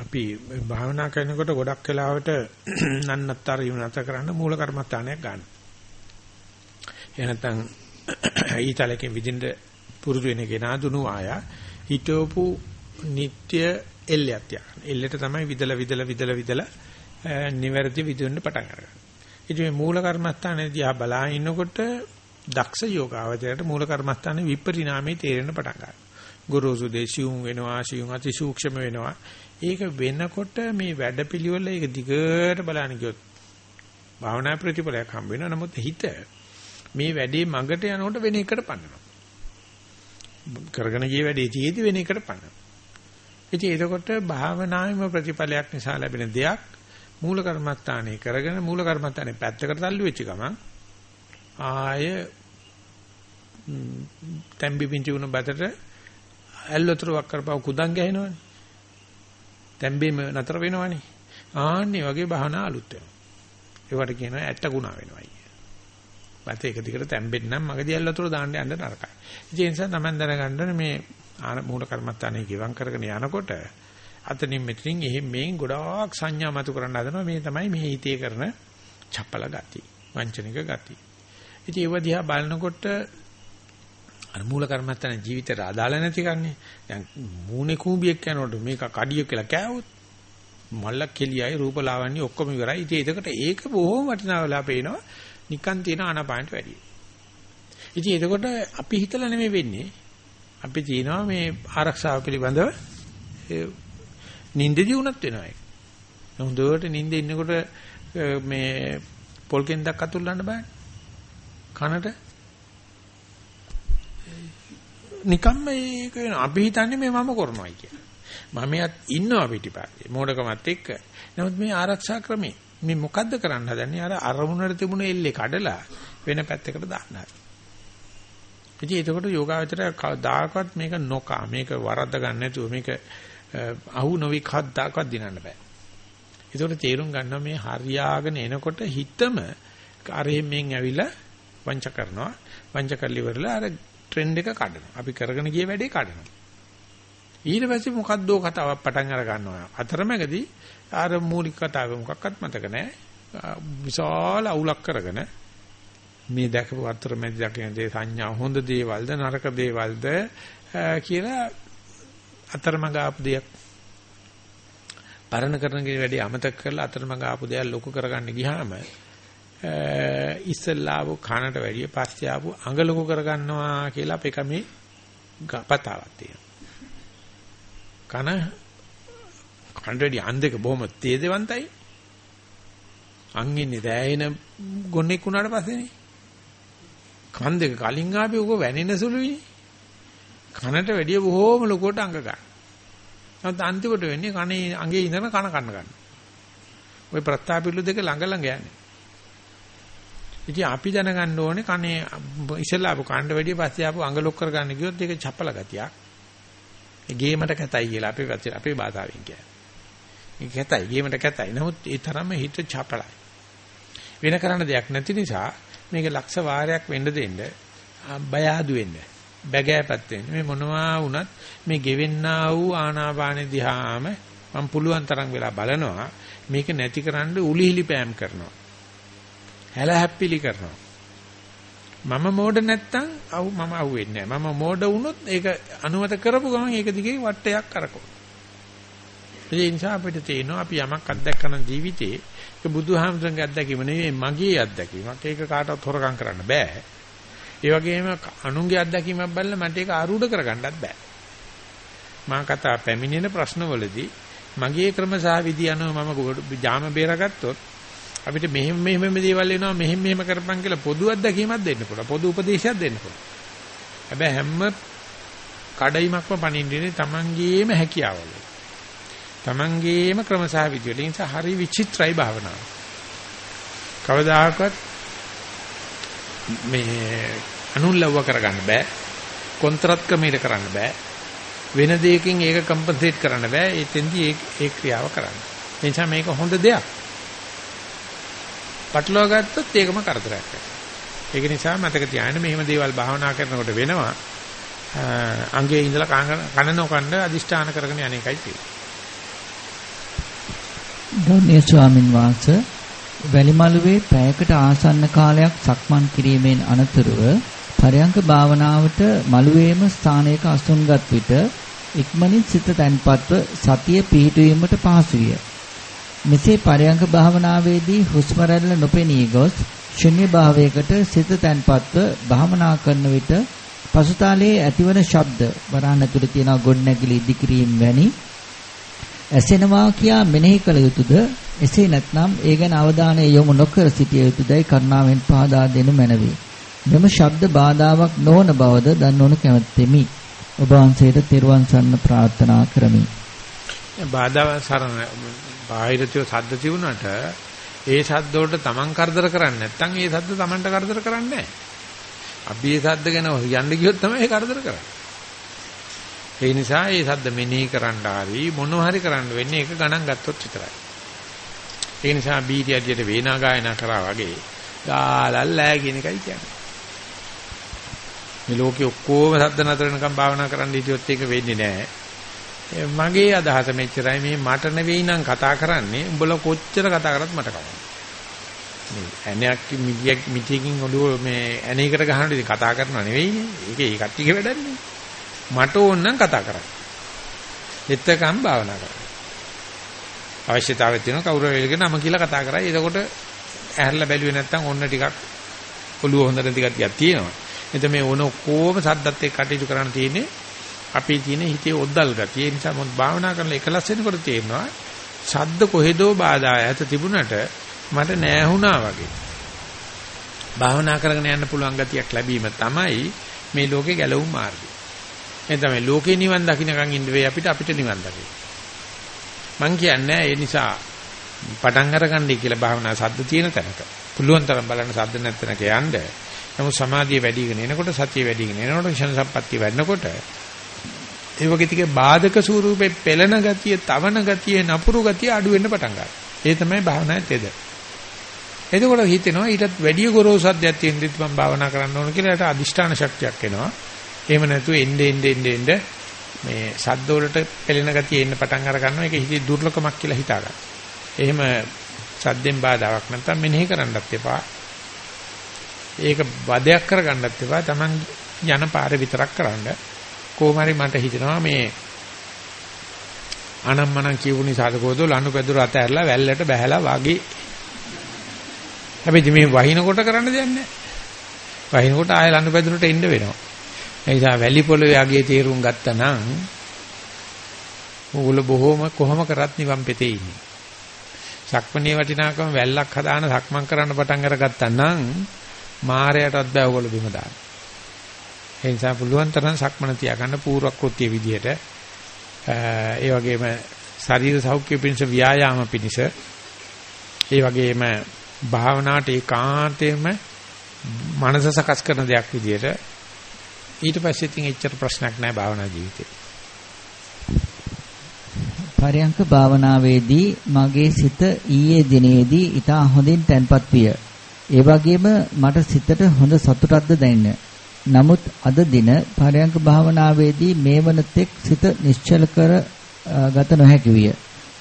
අපි භාවනා කරනකොට ගොඩක් වෙලාවට නන්නත්තර යුනත කරන්න මූල කර්මස්ථානයක් ගන්න. එහෙ නැත්නම් ඊතලකෙන් විදින්න පුරුදු වෙන කෙනා දුනු ආය හිතවපු නিত্য එල්ලයක් තියන. එල්ලෙට තමයි විදලා විදලා විදලා විදලා නිවැරදි විදින්න පටන් අරගන්නේ. ඉතින් මේ මූල කර්මස්ථානයේ දිහා බලා ඉන්නකොට දක්ෂ යෝගාවචරයට මූල කර්මස්ථානයේ විපරිණාමයේ තේරෙන්න පටන් ගන්නවා. ගුරුසු දේශියුම් වෙනවා, සියුම් අති සූක්ෂම වෙනවා. ඒක වෙනකොට මේ වැඩපිළිවෙල ඒක දිගට බලන්න ගියොත් භාවනා ප්‍රතිඵලයක් හම්බ වෙනවා. නමුත් හිත මේ වැඩේ මඟට යනකොට වෙන එකට පන්නනවා. කරගෙන ගිය වැඩේ තියේදී වෙන එකට පන්නනවා. ඉතින් එතකොට භාවනාවෙම ප්‍රතිඵලයක් නිසා ලැබෙන දෙයක් මූල කර්මස්ථානේ කරගෙන මූල කර්මස්ථානේ පැත්තකට තල්ලු වෙච්ච ගමන් ආය තැම්බි පිංචි වුණ බතට ඇල්ලතර වක් කරපව කුදන් ගහනවනේ. තැම්බෙම නතර වෙනවනේ. ආන්නේ වගේ බහනා අලුත් වෙනවා. ඒවට කියනවා ඇත්ත ගුණා වෙනවා කිය. බත එක දිගට තැම්බෙන්න නම් මගදී ඇල්ලතර දාන්න යන්න නරකයි. ඒ නිසා තමයි දැනගන්න මේ මූල කර්මත්තානේ ගිවම් කරගෙන යනකොට අතනින් මෙතනින් එහෙම මේන් ගොඩාක් සංඥා මතු කරන්න හදනවා මේ තමයි මේ හිතේ කරන චපල ගති වංචනික ගති ඉතින් ඒව දිහා බලනකොට අර මූල කර්මත්තන ජීවිතේට අදාළ නැති කන්නේ දැන් මූණේ කූඹියක් යනකොට මේක කඩිය කියලා කෑවොත් මල්ල කෙලියයි රූපලාවන්‍ය ඔක්කොම ඉවරයි. ඉතින් ඒකට ඒක බොහොම වටිනා වෙලා පේනවා. නිකන් තියෙන ආනාපානට වැඩිය. ඉතින් එතකොට අපි හිතලා නෙමෙයි වෙන්නේ. අපි තියනවා මේ ආරක්ෂාව පිළිබඳව නින්දදී උනත් වෙනවා ඒක. හොඳට නින්දේ ඉන්නකොට මේ පොල් කෙන්දක් අතුල්ලන්න බෑ. කනට නිකම්ම ඒක වෙන අපි හිතන්නේ මේ මම කරනවායි කියලා. මමයක් ඉන්නවා පිටිපස්සේ මෝඩකමත් එක්ක. නමුත් මේ ආරක්ෂා ක්‍රමේ මේ මොකද්ද කරන්න හදන්නේ? අර අරමුණට තිබුණ එල්ලේ කඩලා වෙන පැත්තකට දාන්න හදන්නේ. ඉතින් එතකොට යෝගාවචරය කවදාකවත් මේක නොකා මේක වරද්ද ගන්න නැතුව මේක අහු නොවි කද්දාකවත් දිනන්න බෑ. ඒතකොට තේරුම් ගන්නවා මේ හරියාගෙන එනකොට හිතම අරෙන් මෙන් ඇවිල්ලා වංච කරනවා. වංච කරලි ඉවරලා අර ට්‍රෙන්ඩ් එක කඩනවා. අපි කරගෙන ගිය වැඩේ කඩනවා. ඊට පස්සේ මොකද්දෝ කතාවක් පටන් අර ගන්නවා. අතරමැදි අර මූලික කතාව මොකක්වත් මතක නැහැ. විශාල අවුලක් කරගෙන මේ දැකපු අතරමැදි දකින දේ සංඥා හොඳ දේවල්ද නරක දේවල්ද කියලා අතරමඟ ආපු දෙයක් පරණ කරන වැඩේ අමතක කරලා අතරමඟ ආපු දෙයක් ලොකු කරගන්න ගියාම ඉස්සල්ලාව කනට වැඩිය පස්සේ ආපු අඟ ලොකු කරගන්නවා කියලා අපේ කමේ පතාවක් තියෙනවා. කන කනට වැඩිය අන් දෙක බොහොම තේදවන්තයි. අන් ඉන්නේ දැයින ගොන්නෙක් වුණාට පස්සේනේ. කන් දෙක කලින් ආපේ උක වැනෙන සුළුයිනේ. කනට වැඩිය බොහෝම ලොකුවට අඟ ගන්න. නැත්නම් අන්තිමට වෙන්නේ කනේ අඟේ ඉඳන කන කන්න ගන්න. ওই ප්‍රත්‍යාපිල්ල දෙක ළඟ ළඟ යන්නේ. ඉතින් අපි දැනගන්න ඕනේ කනේ ඉස්සෙල්ලා ආපු කණ්ඩ වැඩිය පස්සේ ආපු අඟ ලොක් කරගන්න ගියොත් ඒක චපල ගතියක්. ඒ ගේමට කැතයි කියලා අපේ පැත්තේ අපේ භාෂාවෙන් කියන්නේ. ඒක කැතයි ගේමට කැතයි. නමුත් ඒ තරම හිත චපලයි. වෙන කරන්න දෙයක් නැති නිසා මේක ලක්ෂ වාරයක් වෙන්න දෙන්න බය ආදු වෙන්නේ. බැගෑපත් වෙන්නේ. මේ මොනවා වුණත් මේ ගෙවෙන්නා වූ ආනාපානෙ දිහාම මම පුළුවන් තරම් වෙලා බලනවා. මේක නැතිකරන්න උලිහිලි පෑම් කරනවා. හැල හැප්පිලි කරනවා. මම මෝඩ නැත්තම් අවු මම අවු වෙන්නේ නැහැ. මම මෝඩ වුණොත් ඒක අනුමත කරපු ගමන් ඒක දිගේ වටයක් කරකෝ. ඒ නිසා අපිට තේරෙනවා අපි යමක් අත්දැකන ජීවිතේ ඒක බුදුහාමුදුරන්ගේ අත්දැකීම නෙවෙයි මගේ අත්දැකීමක්. ඒක කාටවත් හොරගම් කරන්න බෑ. ඒ වගේම අනුන්ගේ අත්දැකීමක් බලලා මට ඒක ආරූඪ කරගන්නත් බෑ. මා කතා පැමිණෙන ප්‍රශ්නවලදී මගේ ක්‍රම සහ විදි අනුව මම ජාම බේරගත්තොත් අපිට මෙහෙම මෙහෙම දේවල් එනවා මෙහෙම මෙහෙම කරපන් කියලා පොදු අත්දැකීමක් දෙන්න පුළුවන්. පොදු උපදේශයක් දෙන්න පුළුවන්. හැබැයි හැම කඩයිමක්ම පණින්නේ තමන්ගේම හැකියාවල. තමන්ගේම ක්‍රම සහ විදි වල. ඒ නිසා හරි විචිත්‍රයි භාවනාව. කවදාහකවත් මේ අනුල්ලව්ව කරගන්න බෑ. කොන්ත්‍රාත් ක්‍රමයට කරන්න බෑ. වෙන දෙයකින් ඒක කම්පන්සේට් කරන්න බෑ. ඒතෙන්දී ඒ ඒ ක්‍රියාව කරන්න. ඒ නිසා මේක හොඳ දෙයක්. පටලවා ගත්තොත් ඒකම කරදරයක්. ඒක නිසා මතක තියාගන්න මෙහෙම දේවල් භාවනා කරනකොට වෙනවා. අංගයේ ඉඳලා කන නොකණ්ඩ අදිෂ්ඨාන කරගෙන යන එකයි තියෙන්නේ. ගෞරවනීය ස්වාමින් වහන්සේ වැලිමලුවේ පැයකට ආසන්න කාලයක් සක්මන් කිරීමෙන් අනතුරුව පරයන්ක භාවනාවට මළුවේම ස්ථානයක අසුන්ගත් විට ඉක්මනින් සිත තැන්පත්ව සතිය පිහිටුවීමට පහසු විය. මෙසේ පරයන්ක භාවනාවේදී හුස්ම රැල්ල නොපෙනී ගොස් ශුන්‍ය භාවයකට සිත තැන්පත්ව භාවනා කරන විට පසුතාලයේ ඇතිවන ශබ්ද වරහන් ඇතුළේ තියෙන ගොඩනැගිලි ඉදිකිරීම වැනි ඇසෙනවා කියා මෙනෙහි කළ යුතුද එසේ නැත්නම් ඒ ගැන අවධානය යොමු නොකර සිටිය යුතුදයි කරුණාවෙන් පහදා දෙනු මැනවි. මෙම ශබ්ද බාධාවක් නොවන බවද දන්නවනු කැමැත්තෙමි. ඔබ වහන්සේට තෙරුවන් සරණ ප්‍රාර්ථනා කරමි. බාධා සරණ බාහිරතිය සද්ද තිබුණාට ඒ සද්ද වලට Taman කරදර කරන්නේ නැත්නම් ඒ සද්ද Tamanට කරදර කරන්නේ නැහැ. අපි ඒ සද්ද ගැන යන්න ගියොත් තමයි ඒ කරදර කරන්නේ. ඒ නිසා ඒ සද්ද මෙනෙහි කරන්න හරි මොනවා හරි කරන්න වෙන්නේ ඒක ගණන් ගත්තොත් විතරයි. ඒ නිසා බීටි අධ්‍යයට වේනා ගායනා කරා වගේ ගාලල්ලා කියන එකයි කියන්නේ. මේ ලෝකේ ඔක්කොම සද්ද නතර වෙනකම් භාවනා කරන්න හිටියොත් ඒක වෙන්නේ නැහැ. මගේ අදහස මෙච්චරයි මේ මට නෙවෙයි නම් කතා කරන්නේ උඹලා කොච්චර කතා කරත් මට කවන්නේ. මේ ඇණයක් මිදියක් මිටියකින් ඔළුව මේ ඇණේකට ගහනකොට ඉතින් කතා කරනව නෙවෙයිනේ. ඒක ඒ කට්ටියගේ වැඩන්නේ. මට ඕන නම් කතා කරන්න. එතකම් භාවනා කරන්න. අවශ්‍යතාවය තියෙනවා කවුරු වෙලගෙන නම කියලා කතා කරා. එතකොට ඇහැරලා බැලුවේ නැත්නම් ඔන්න ටිකක් ඔළුව හොඳට ටිකක් තියෙනවා. එතන මේ ඕන කොහොම සද්දත් එක්ක කටයුතු කරන්න තියෙන්නේ අපේ තියෙන හිතේ ඔද්දල් ගතිය. ඒ නිසා මොකද භාවනා කරලා එකලස් වෙනකොට තේරෙනවා සද්ද කොහෙදෝ බාධා ඇත තිබුණට මට නෑහුණා වගේ. භාවනා කරගෙන යන්න පුළුවන් ගතියක් ලැබීම තමයි මේ ලෝකේ ගැලවුම් මාර්ගය. එතන මේ ලෝකේ නිවන් දකින්නකන් ඉන්න වෙයි අපිට අපිට නිවන් දකින්න. මං කියන්නේ ඒ නිසා පටන් අරගන්නයි කියලා භාවනා සද්ද තියෙන තැනක. පුළුවන් තරම් බලන්න සද්ද නැත්නක යන්න. නමුත් සමාධිය වැඩිගෙන එනකොට සතිය වැඩිගෙන එනකොට විෂණ සම්පත්තිය වැඩනකොට ඒ වගේ ටිකේ බාධක ස්වරූපේ පෙළෙන ගතිය, තවන ගතිය, නපුරු ගතිය අඩු වෙන්න පටන් ගන්නවා. ඒ තමයි භාවනාවේ තෙද. එතකොට හිතෙනවා ඊටත් වැඩි ගොරෝසු සද්දයක් තියෙන දෙත් මම භාවනා කරන්න ඕන කියලා ඒට අදිෂ්ඨාන ශක්තියක් එනවා. එහෙම නැතුව එnde ende ende ende මේ සද්ද වලට පෙළෙන ගතිය එන්න පටන් අර ගන්නවා. ඒක හිතේ දුර්ලභමක් කියලා හිතා ගන්න. එහෙම සද්දෙන් බාධාවක් නැත්තම් මෙනෙහි කරන්නත් එපා. ඒක වදයක් කරගන්නත් එපා. Taman යන පාර විතරක් කරන්න. කොහොම හරි මට හිතෙනවා මේ අනම්මනම් කියපු නිසා සාදකෝදෝ ලනු පැදුර අත ඇරලා වැල්ලට බැහැලා වගේ. හැබැයි මේ වහිනකොට කරන්න දෙයක් නැහැ. වහිනකොට ආය ලනු පැදුරට එන්න වෙනවා. ඒ නිසා වැලි පොළවේ යගේ තීරුම් ගත්තා නම් ඕගොල්ලෝ බොහොම කොහොම කරත් නිවන් පෙතේ ඉන්නේ. සක්මණේ වටිනාකම වැල්ලක් හදාන සක්මන් කරන්න පටන් අරගත්තා නම් මායයටත් බෑ ඕගොල්ලෝ බිම දාන්න. ඒ නිසා පුළුවන් තරම් සක්මන තියාගන්න පූර්ව කෘත්‍ය විදියට ඒ වගේම ශරීර සෞඛ්‍ය පිණිස ව්‍යායාම පිණිස ඒ වගේම භාවනාවට ඒකාන්තයෙන්ම මනස සකස් කරන දෙයක් විදියට ඊට පස්සේ ඉතින් එච්චර ප්‍රශ්නයක් නැහැ භාවනා ජීවිතේ. පරයන්ක භාවනාවේදී මගේ සිත ඊයේ දිනේදී ඊට හොඳින් තැන්පත් විය. ඒ වගේම මට සිතට හොඳ සතුටක්ද දැනෙන. නමුත් අද දින පරයන්ක භාවනාවේදී මේ වන තෙක් සිත නිශ්චල කර ගත නොහැකි විය.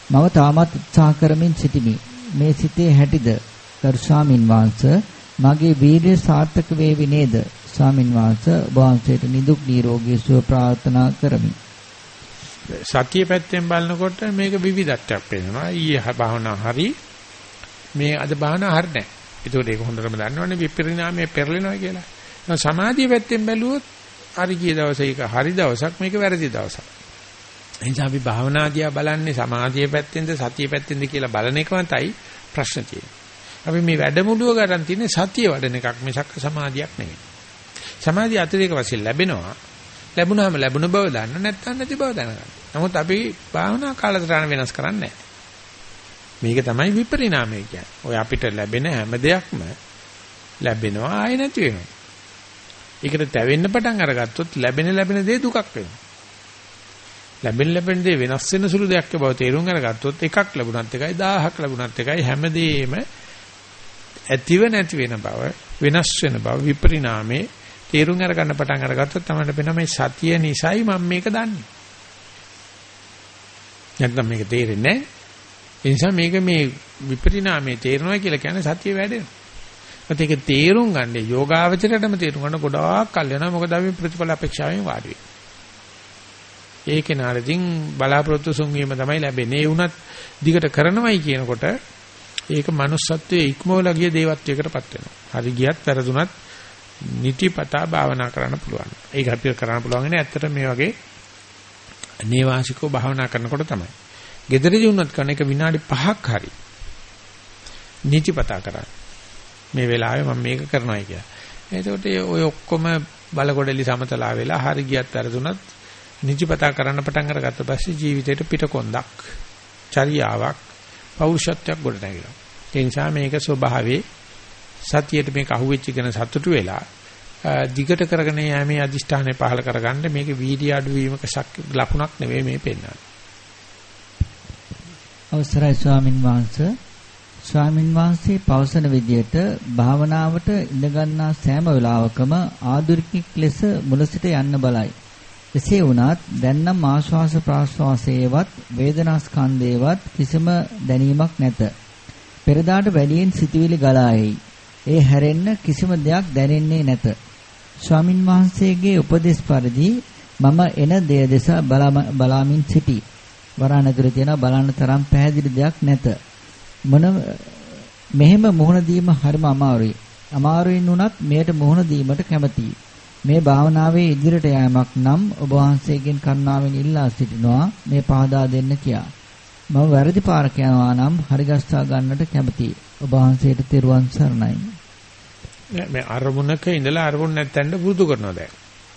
මම තාමත් උත්සාහ කරමින් සිටිමි. මේ සිතේ හැටිද කරු ස්වාමින් වහන්සේ මගේ වීර්ය සාර්ථක වේවි නේද? ස්වාමින් වහන්සේ ඔබ වහන්සේට නිදුක් නිරෝගී සුව ප්‍රාර්ථනා කරමි. සතිය පැත්තෙන් බලනකොට මේක විවිධත්වයක් වෙනවා. ඊයේ භාවනා හරි මේ අද භාවනා හරි නැහැ. ඒකෝට ඒක හොඳටම දන්නවනේ විපරිණාමයේ පෙරලෙනවා කියලා. සමාධිය පැත්තෙන් බැලුවොත් හරි ගිය දවසේ ඒක හරි දවසක් මේක වැරදි දවසක්. එනිසා අපි භාවනාදියා බලන්නේ සමාධිය පැත්තෙන්ද සතිය පැත්තෙන්ද කියලා බලන එකමයි ප්‍රශ්න තියෙන්නේ. අපි මේ වැඩමුළුව ගන්න තියෙන්නේ සතිය වඩන එකක් මිසක් සමාධියක් නෙවෙයි. සමාධිය අතිරේක වශයෙන් ලැබෙනවා. ලැබුණාම ලැබුණ බව දන්න නැත්නම් නැති බව දැනගන්න. නමුත් අපි භාවනා කාලසටහන වෙනස් කරන්නේ නැහැ. මේක තමයි විපරිණාමය කියන්නේ. ඔය අපිට ලැබෙන හැම දෙයක්ම ලැබෙනවා ආයෙ නැති වෙනවා. ඒකට තැවෙන්න පටන් අරගත්තොත් ලැබෙන ලැබෙන දේ දුකක් වෙනවා. ලැබෙන ලැබෙන දේ වෙනස් වෙන සුළු දෙයක් බව තේරුම් අරගත්තොත් එකක් ලැබුණත් එකයි 1000ක් ලැබුණත් එකයි හැමදේම ඇතිව නැති වෙන බව වෙනස් වෙන බව විපරිණාමේ තේරුම් අරගන්න පටන් අරගත්තොත් තමයි වෙන මේ සතිය නිසයි මම මේක දන්නේ. නැත්නම් මේක තේරෙන්නේ නැහැ. ඒ නිසා මේක මේ විපරිණාමයේ තේරෙනවා කියලා කියන්නේ සතිය වැඩෙනවා. ඒත් ඒක තේරුම් ගන්න යෝගාවචරයටම තේරුම් ගන්න ගොඩාක් කල් යනවා. මොකද අපි ප්‍රතිඵල අපේක්ෂාවෙන් වාඩි වෙන්නේ. ඒකේ නාරදින් බලාපොරොත්තු සුන්වීම තමයි ලැබෙන්නේ. ඒ වුණත් දිගට කරනවයි කියනකොට ඒක manussත්වයේ ඉක්මවලා ගිය දේවත්වයකටපත් වෙනවා. හරි ගියත් වැරදුනත් නිතිපතා භාවනා කරන්න පුළුවන්. ඒක අපිට කරන්න පුළුවන් ඉන්නේ ඇත්තට මේ වගේ නේවාසිකව භාවනා කරනකොට තමයි. gederiji උනත් කරන එක විනාඩි 5ක් හරි නිතිපතා කරන්න. මේ වෙලාවේ මම මේක කරනවා කියලා. එතකොට ඔය ඔක්කොම බලකොඩලි සමතලා වෙලා හරි ගියත් වැරදුනත් නිතිපතා කරන්න පටන් අරගත්ත පස්සේ ජීවිතේට පිටකොන්දක් චර්යාවක් පෞරුෂත්වයක් ගොඩ නැගිලා. ඒ නිසා මේක ස්වභාවයේ සතියට මේක අහුවෙච්ච කෙන සතුටු වෙලා දිගට කරගෙන යෑමේ අදිෂ්ඨානය පහල කරගන්න මේක වීර්ය අඩුවීමක ලකුණක් නෙවෙයි මේ පෙන්වන්නේ. අවසරයි ස්වාමින් වහන්සේ ස්වාමින් වහන්සේ පවසන විදියට භාවනාවට ඉඳගන්නා සෑම වෙලාවකම ආධුනිකෙක් ලෙස මුල සිට යන්න බලයි. එසේ වුණත් දැන්නම් ආශ්වාස ප්‍රාශ්වාසයේවත් වේදනාස්කන්ධයේවත් කිසිම දැනීමක් නැත. පෙරදාට වැඩියෙන් සිතුවිලි ගලා එයි. ඒ හැරෙන්න කිසිම දෙයක් දැනෙන්නේ නැත. ස්වාමින් වහන්සේගේ උපදේශ පරිදි මම එන දේ දෙස බලාමින් සිටි. වරණ ඇතුලේ තියෙන බලන්න තරම් පැහැදිලි දෙයක් නැත. මොන මෙහෙම මුහුණ දීම හරිම අමාරුයි. අමාරුයින් උනත් මෙයට මුහුණ දීමට කැමතියි. මේ භාවනාවේ ඉදිරියට යෑමක් නම් ඔබ වහන්සේගෙන් කරුණාවෙන් ඉල්ලා සිටිනවා මේ පහදා දෙන්න කියා. මම වැරදි පාරක යනවා නම් හරිගස්සා ගන්නට කැමතියි. ඔබ වහන්සේට තෙරුවන් සරණයි. මේ අරමුණක ඉඳලා අරමුණ නැත්තඳ පුරුදු කරනවා දැන්.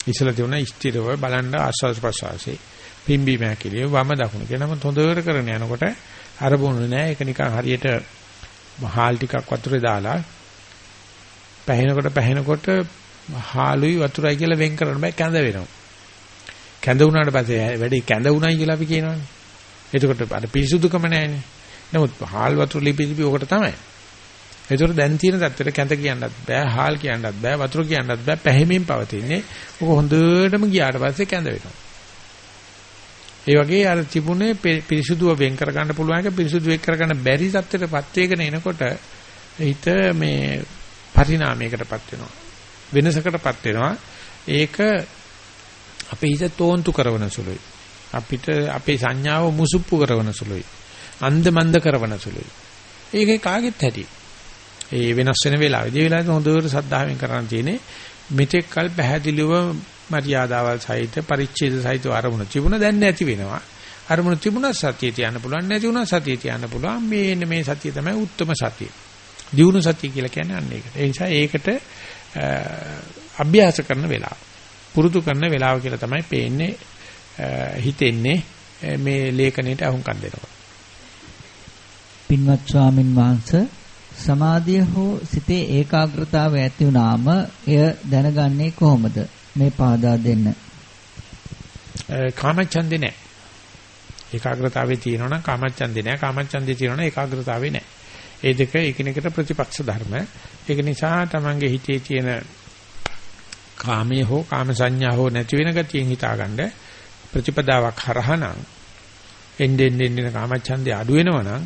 ඉස්සලා තියුණා ස්ථිරව බලන්න ආස්වාද ප්‍රසවාසයේ පිම්බි මෑකිලිය වම දකුණ කියනම හොඳට කරගෙන යනකොට අරමුණ නෑ ඒක නිකන් හරියට මහාල් ටිකක් වතුරේ දාලා පැහෙනකොට පැහෙනකොට හාලුයි වතුරයි කියලා වෙන් කරන්න බෑ කැඳ වෙනවා. කැඳ වුණාට පස්සේ වැඩි කැඳ වුණයි කියලා අපි කියනවනේ. එතකොට අර පිරිසුදුකම නැහැනේ. නමුත් හාල් වතුර ලිපිලිපි ඔකට තමයි. ඒතර දැන් තියෙන தත්තර කැඳ කියන්නත් බෑ, හාල් කියන්නත් බෑ, වතුර කියන්නත් බෑ, පැහැමින් පවතින්නේ. ඔක හොඳටම ගියාට පස්සේ කැඳ වෙනවා. ඒ වගේ අර තිබුණේ පිරිසුදුව වෙන් කර ගන්න පුළුවන් එක පිරිසුදු වෙන් කර ගන්න බැරි தත්තරපත් වේගෙන එනකොට හිත මේ පරිණාමයකටපත් වෙනවා. වෙනසකටපත් වෙනවා. ඒක අපේ හිත තෝන්තු කරන සුළුයි. අපිට අපේ සංඥාව මුසුප්පු කරන සුළුයි. අන්ධ මන්ද කරන සුළුයි. ඒකේ කාගෙත් ඇති. ඒ වෙනස් වෙන වෙලාවෙදී ඒ වෙලාවේ හොඳට සද්ධාවෙන් කරන්න තියෙන්නේ මෙතෙක් කල් පැහැදිලිව මරියාදාවල් සහිත පරිච්ඡේද සහිත අරමුණ තිබුණ දැන් නැති වෙනවා. අරමුණ තිබුණා සතිය තියන්න පුළුවන් නැති වුණා සතිය තියන්න පුළුවන්. මේ මේ සතිය තමයි උත්තරම සතිය. දියුණු සතිය කියලා කියන්නේ අන්න ඒකට. ඒ නිසා ඒකට අභ්‍යාස කරන වෙලාව. පුරුදු කරන වෙලාව කියලා තමයි පේන්නේ හිතෙන්නේ මේ ලේඛනයට අහුම්කම් දෙනකොට. පින්වත් ස්වාමින් වහන්සේ සමාධිය හෝ සිතේ ඒකාග්‍රතාවය ඇති වුනාම එය දැනගන්නේ කොහොමද? මේ පාදා දෙන්න. කාමච්ඡන්දේ නැහැ. ඒකාග්‍රතාවේ තියෙනවා නම් කාමච්ඡන්දේ නැහැ. කාමච්ඡන්දේ තියෙනවා නම් ඒකාග්‍රතාවේ නැහැ. ඒ දෙක එකිනෙකට ප්‍රතිපක්ෂ ධර්ම. ඒක නිසා තමන්ගේ හිතේ තියෙන කාමයේ හෝ කාම සංඥා හෝ නැති වෙන ගතියෙන් හිතාගන්න ප්‍රතිපදාවක් හරහනම් එන්නේ එන්නේ කාමච්ඡන්දේ අඩු වෙනවනම්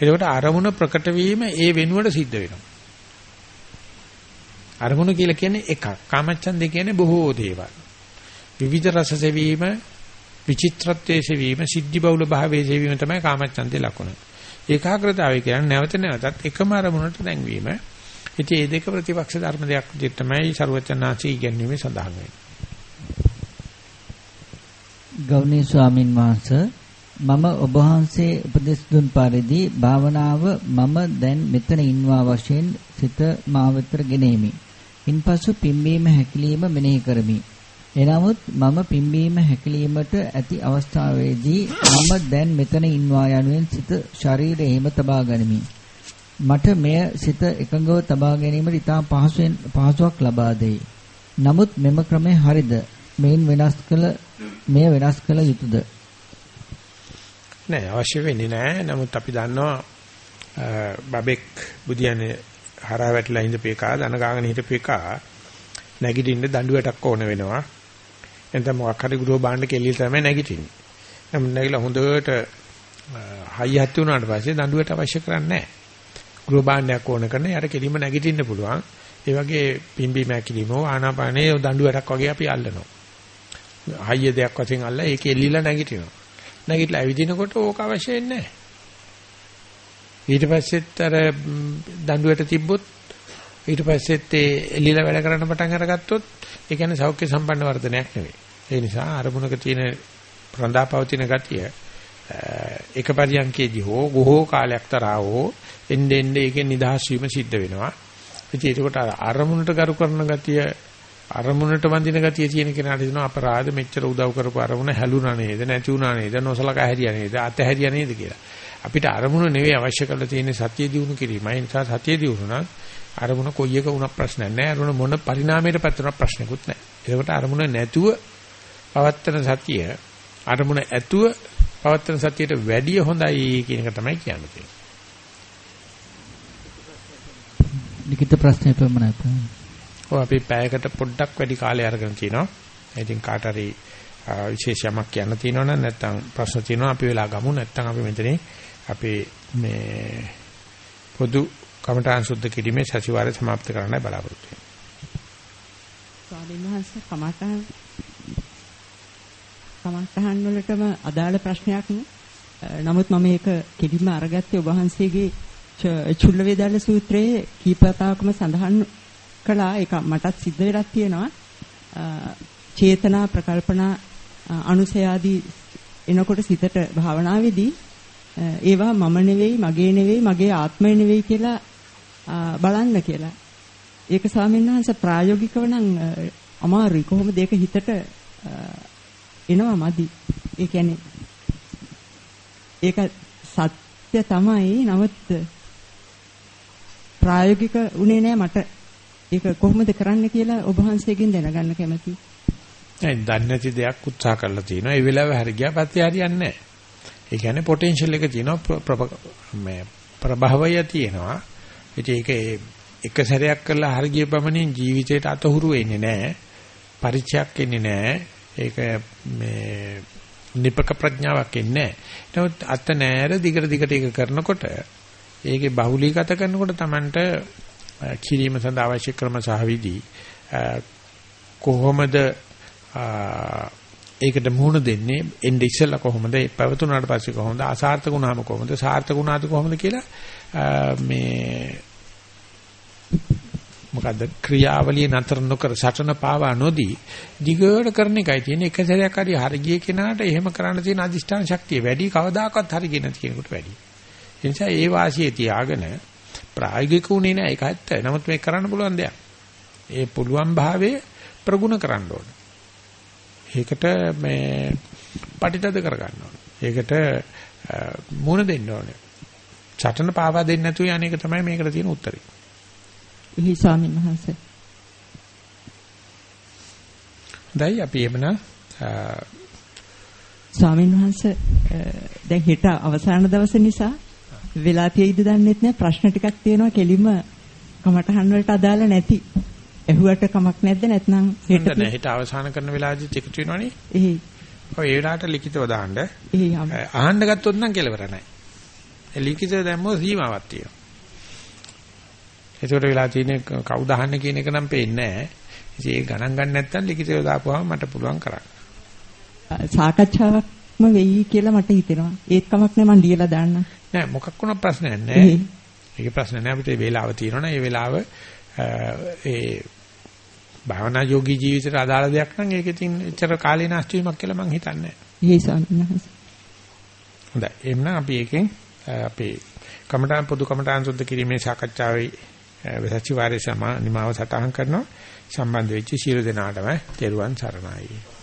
එතකොට අරමුණ ප්‍රකට වීම ඒ වෙනුවට සිද්ධ වෙනවා. අරමුණ කියලා කියන්නේ එකක්. කාමච්ඡන්දේ කියන්නේ බොහෝ දේවල්. විවිධ රස සෙවීම, විචිත්‍රත්වයේ සෙවීම, සිද්ධි බහුල භාවයේ සෙවීම තමයි කාමච්ඡන්දේ ලක්ෂණ. ඒකාග්‍රතාවය කියන්නේ නැවත නැවතත් එකම අරමුණට නැංවීම. ඉතින් මේ දෙක ප්‍රතිපක්ෂ ධර්ම දෙයක් විදිහට තමයි ਸਰවචනාචී ඉගැන්වීමේ සඳහන් වෙන්නේ. ගෞණීය ස්වාමින් වහන්සේ මම ඔබ වහන්සේ උපදෙස් දුන් පරිදි භාවනාව මම දැන් මෙතන ඉන්නවා වශයෙන් සිත මා වෙතට ගෙනෙමි. ඉන්පසු පිම්බීම හැකිලිම මෙනෙහි කරමි. එනමුත් මම පිම්බීම හැකිලීමට ඇති අවස්ථාවේදී මම දැන් මෙතන ඉන්නවා යනුවෙන් සිත ශරීරයේම තබා ගනිමි. මට මෙය සිත එකඟව තබා ගැනීමට ඉතා පහසුවෙන් පහසුවක් ලබා දෙයි. නමුත් මෙම ක්‍රමය හරිද? මේන් වෙනස් කළ මෙය වෙනස් කළ යුතුයද? නෑ අවශ්‍ය වෙන්නේ නෑ. නමුත් අපි දන්නවා බබෙක් බුදියන්නේ හරහා වැටිලා ඉඳපේකා දන ගාගෙන හිටපේකා නැගිටින්න දඬුවටක් ඕන වෙනවා. එතන මොකක් හරි ගෘහ භාණ්ඩ කෙලිය තමයි නැගිටින්නේ. නම් නැගිලා හොඳට හයි හත් වුණාට පස්සේ දඬුවට අවශ්‍ය කරන්නේ නැහැ. ගෘහ භාණ්ඩයක් ඕන කරන යට කෙලින්ම නැගිටින්න පුළුවන්. ඒ වගේ පිම්බි මැකිලිම ආනාපානේ දඬුවටක් වගේ අපි අල්ලනවා. හයිය දෙයක් වශයෙන් අල්ල ඒක එල්ලිලා නැගිටිනවා. නැගිටලා ඇවිදිනකොට ඕක අවශ්‍ය වෙන්නේ නැහැ. ඊට පස්සෙත් අර දඬුවට තිබ්බොත් ඊට පස්සෙත් ඒ එල්ලිලා වැඩ කරන්න පටන් අරගත්තොත් ඒ කියන්නේ සෞඛ්‍ය සම්පන්න වර්ධනයක් නෙවෙයි. ඒ නිසා අරමුණක තියෙන රඳාපවතින ගතිය එක පරියන්කේදී හෝ බොහෝ කාලයක් තරහා හෝ එnde ende ඒකෙන් නිදහස් වීම සිද්ධ වෙනවා. ඉතින් ඒකට අරමුණට ගරු කරන ගතිය අරමුණට වඳින ගතිය තියෙන කෙනාට දෙනවා අපරාධ මෙච්චර උදව් කරපු අරමුණ හැලුණා නේද නැති වුණා නේද නොසලකා හැරියා නේද අතහැරියා නේද කියලා. අපිට අරමුණ නෙවෙයි අවශ්‍ය කරලා තියෙන්නේ සතිය දිනු කිරීමයි. ඒ නිසා සතිය දිනු නම් අරමුණ කොයි එක වුණත් ප්‍රශ්නයක් නැහැ. අරමුණ මොන පරිණාමයකට පත් ප්‍රශ්නකුත් නැහැ. ඒකට අරමුණ නැතුව පවත්තන සතිය අරමුණ ඇතුව පවත්තන සතියට වැඩිය හොඳයි කියන එක තමයි කියන්නේ. ලිඛිත ප්‍රශ්න පෙමනයි. ඔව් අපි පැයකට පොඩ්ඩක් වැඩි කාලය අරගෙන තිනවා. ඉතින් කාට හරි විශේෂයක් කියන්න තියෙනවා නම් නැත්නම් ප්‍රශ්න තියෙනවා අපි වෙලා ගමු නැත්නම් අපි මෙතනින් අපේ මේ පොදු කමඨාන් සුද්ධ කිරීමේ සතිವಾರය સમાપ્ત කරන්නයි බලාපොරොත්තු වෙන්නේ. ස්වාමීන් වහන්සේ කමඨාන් කමඨාන් වලටම අදාළ ප්‍රශ්නයක් නමුත් මම ඒක කිලිම අරගත්තේ ඔබ වහන්සේගේ චුල්ල වේදාල සූත්‍රයේ කීපතාවකම සඳහන් කළා ඒක මටත් සිද්ධ වෙලා තියෙනවා. චේතනා ප්‍රකල්පනා අනුසයාදී එනකොට සිතට භාවනාවේදී ඒවා මම නෙවෙයි මගේ නෙවෙයි මගේ ආත්මය නෙවෙයි කියලා බලන්න කියලා. ඒක ස්වාමීන් වහන්සේ ප්‍රායෝගිකව නම් අමාරුයි. කොහොමද ඒක හිතට එනවා මදි. ඒ කියන්නේ ඒක සත්‍ය තමයි. නමුත් ප්‍රායෝගික උනේ නෑ මට. ඒක කොහොමද කරන්න කියලා ඔබ වහන්සේගෙන් දැනගන්න කැමතියි. දැන් දන්නේ නැති දෙයක් උත්සාහ කරලා තිනවා. ඒ වෙලාවේ හරි ගියා පස්සේ හරියන්නේ නැහැ. ඒ කියන්නේ පොටෙන්ෂල් එක තියෙනවා මේ ප්‍රභවය තියෙනවා. ඉතින් ඒක එක සැරයක් කරලා හරි ගිය පමණින් ජීවිතේට අතහුරු වෙන්නේ නැහැ. පරිචයක් එන්නේ නැහැ. ඒක මේ නිපක ප්‍රඥාවක් එන්නේ නැහැ. නමුත් අත නෑර දිගට දිගට ඒක කරනකොට ඒකේ බහුලීගත කරනකොට Tamanට කිරීම සඳහා අවශ්‍ය ක්‍රම සහ විදි කොහොමද ඒකට මුහුණ දෙන්නේ එnde ඉස්සෙල්ලා කොහොමද පැවතුනාට පස්සේ කොහොමද අසාර්ථක වුණාම කොහොමද සාර්ථක වුණාද කොහොමද කියලා මේ මොකද්ද ක්‍රියාවලිය නතර නොකර සටන පාවා නොදී දිගට කරන එකයි තියෙන එක සැරයක් හරි හරි ගිය කෙනාට එහෙම කරන්න තියෙන අදිෂ්ඨාන ශක්තිය වැඩි කවදාකවත් හරි ගිය නැති කෙනෙකුට වැඩි. ඒ නිසා ඒ වාසියේ තියාගෙන ප්‍රායෝගික උනේ නැහැ ඒක ඇත්ත. නමුත් මේක කරන්න පුළුවන් දෙයක්. ඒ පුළුවන් භාවයේ ප්‍රගුණ කරන්න ඕනේ. ඒකට මේ පටිතද කරගන්න ඕනේ. ඒකට මුණ දෙන්න ඕනේ. චටන පාවා දෙන්නේ නැතුව යන්නේක තමයි මේකට තියෙන උත්තරේ. එහි ස්වාමීන් වහන්සේ. දැයි අපි එමන ස්වාමීන් වහන්සේ දැන් හෙට අවසාන දවස නිසා වෙලා තියෙයිද දන්නෙත් නෑ ප්‍රශ්න ටිකක් තියෙනවා කෙලිම කමටහන් වලට අදාළ නැති. ඇහුවට කමක් නැද්ද නැත්නම් හෙට නෑ හෙට අවසන් කරන වෙලාවදී ටික තියෙනවනේ. එහේ. ඔය ඒ වෙලාවට ලිඛිතව දාන්න. එහේ. අහන්න ගත්තොත් නම් කෙලවර නෑ. ඒ ලිඛිතව දැම්මොත් සීමාවක් තියෙනවා. ඒකට වෙලා තියෙන්නේ කවුද අහන්නේ කියන එක නම් පේන්නේ නෑ. ඉතින් ඒ ගණන් ගන්න නැත්නම් ලිඛිතව දාපුවාම මට පුළුවන් කරන්න. සාකච්ඡාවක්ම වෙයි කියලා මට හිතෙනවා. ඒත් කමක් නෑ මම ලියලා දාන්න. නෑ මොකක් වුණත් ප්‍රශ්නයක් නෑ. ඒක ප්‍රශ්න නෑ අපිට වේලාව තියෙනවනේ. ඒ වේලාව ඒ භාවනා යෝගී ජීවිතයට අදාළ දෙයක් නම් ඒක ඉතින් එච්චර කාලේ නාස්ති වීමක් කියලා මම හිතන්නේ නැහැ. හොඳයි. අපි එකෙන් අපේ කමඨාන් පොදු කමඨාන් සුද්ධ කිරීමේ සාකච්ඡාවේ වෙසචි වාරේ සම නිමාව සටහන් කරනවා. සම්බන්ධ වෙච්ච සියලු දෙනාටම තෙරුවන් සරණයි.